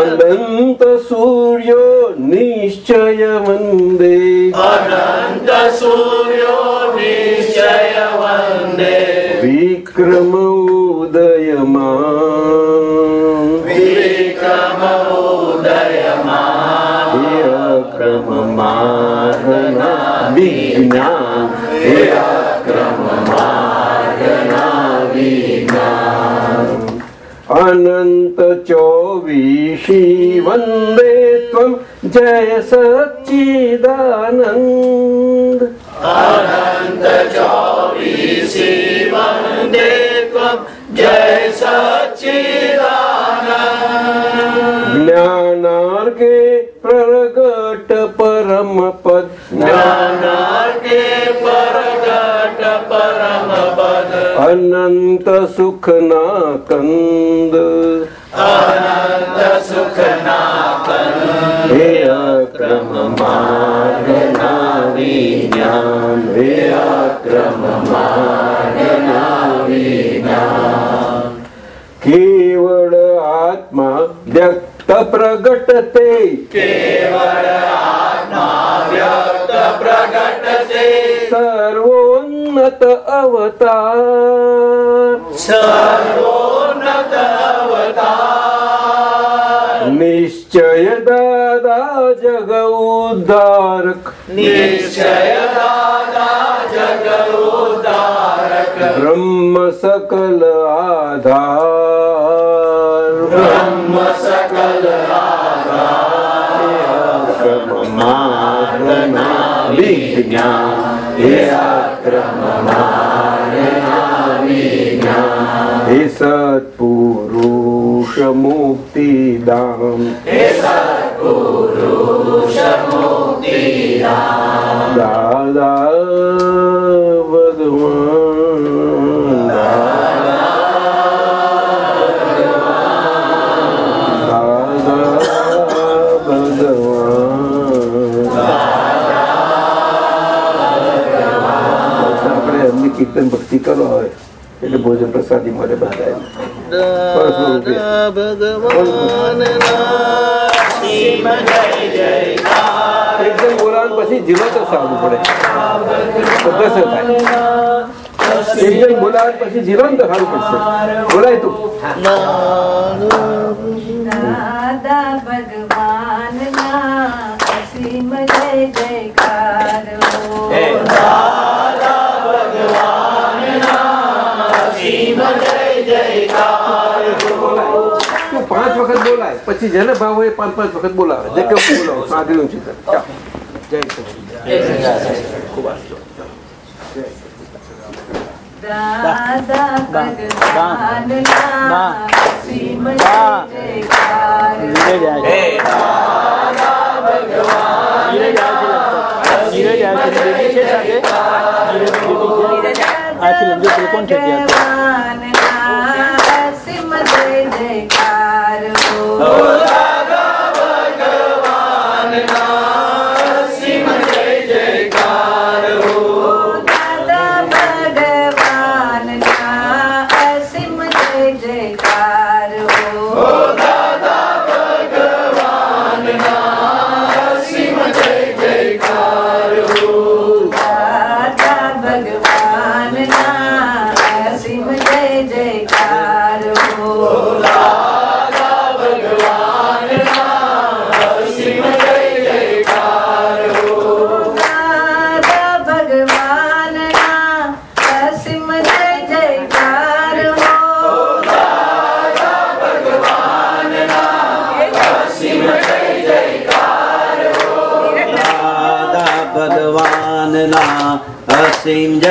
અનંત સૂર્યો નિશ્ચય વંદે અનંત સૂર્યો નિશ્ચય વંદે વિક્રમ ઉદયમાં क्री अनन्त चोबीशी वन्दे त्वं जय सच्चिदानन्द। अनन्त चोबीशी वन्दे त्वं जय अनन्त सुखना कन्द अनन्त सुखना कन्द हे सुख प्रगटते। प्रकटते प्रकटते सर्वोन्नत अवता निश्चय दादा जग उद्धारक निश्चय दादा जग उद्धारक। ब्रह्म सकल आधार। બ્રહ્મ સકલ આધાર માર્ગના વિજ્ઞાન હે અક્રમ માર્ગના વિજ્ઞાન હે સત્પુરુષ મુક્તિદામ હે કીર્તન ભક્તિ કરો હોય એટલે ભોજન પ્રસાદી મળે બધા ભગવાન એકદમ જય જયકાર એક જણ બોલાવે પછી જીરો તો સારું પડે એકદમ બોલાવે પછી જીરો તો સારું પડશે. બોલાય તું. દાદા ભગવાનના અસીમ જય જયકાર બોલાય પછી જેને ભાવ હોય પાંચ પાંચ વખત બોલાવે જે કે બોલાવો સાંભળ્યું છે. જય શ્રી ખૂબ દાદા ભગવાનના જય બા. જયકાર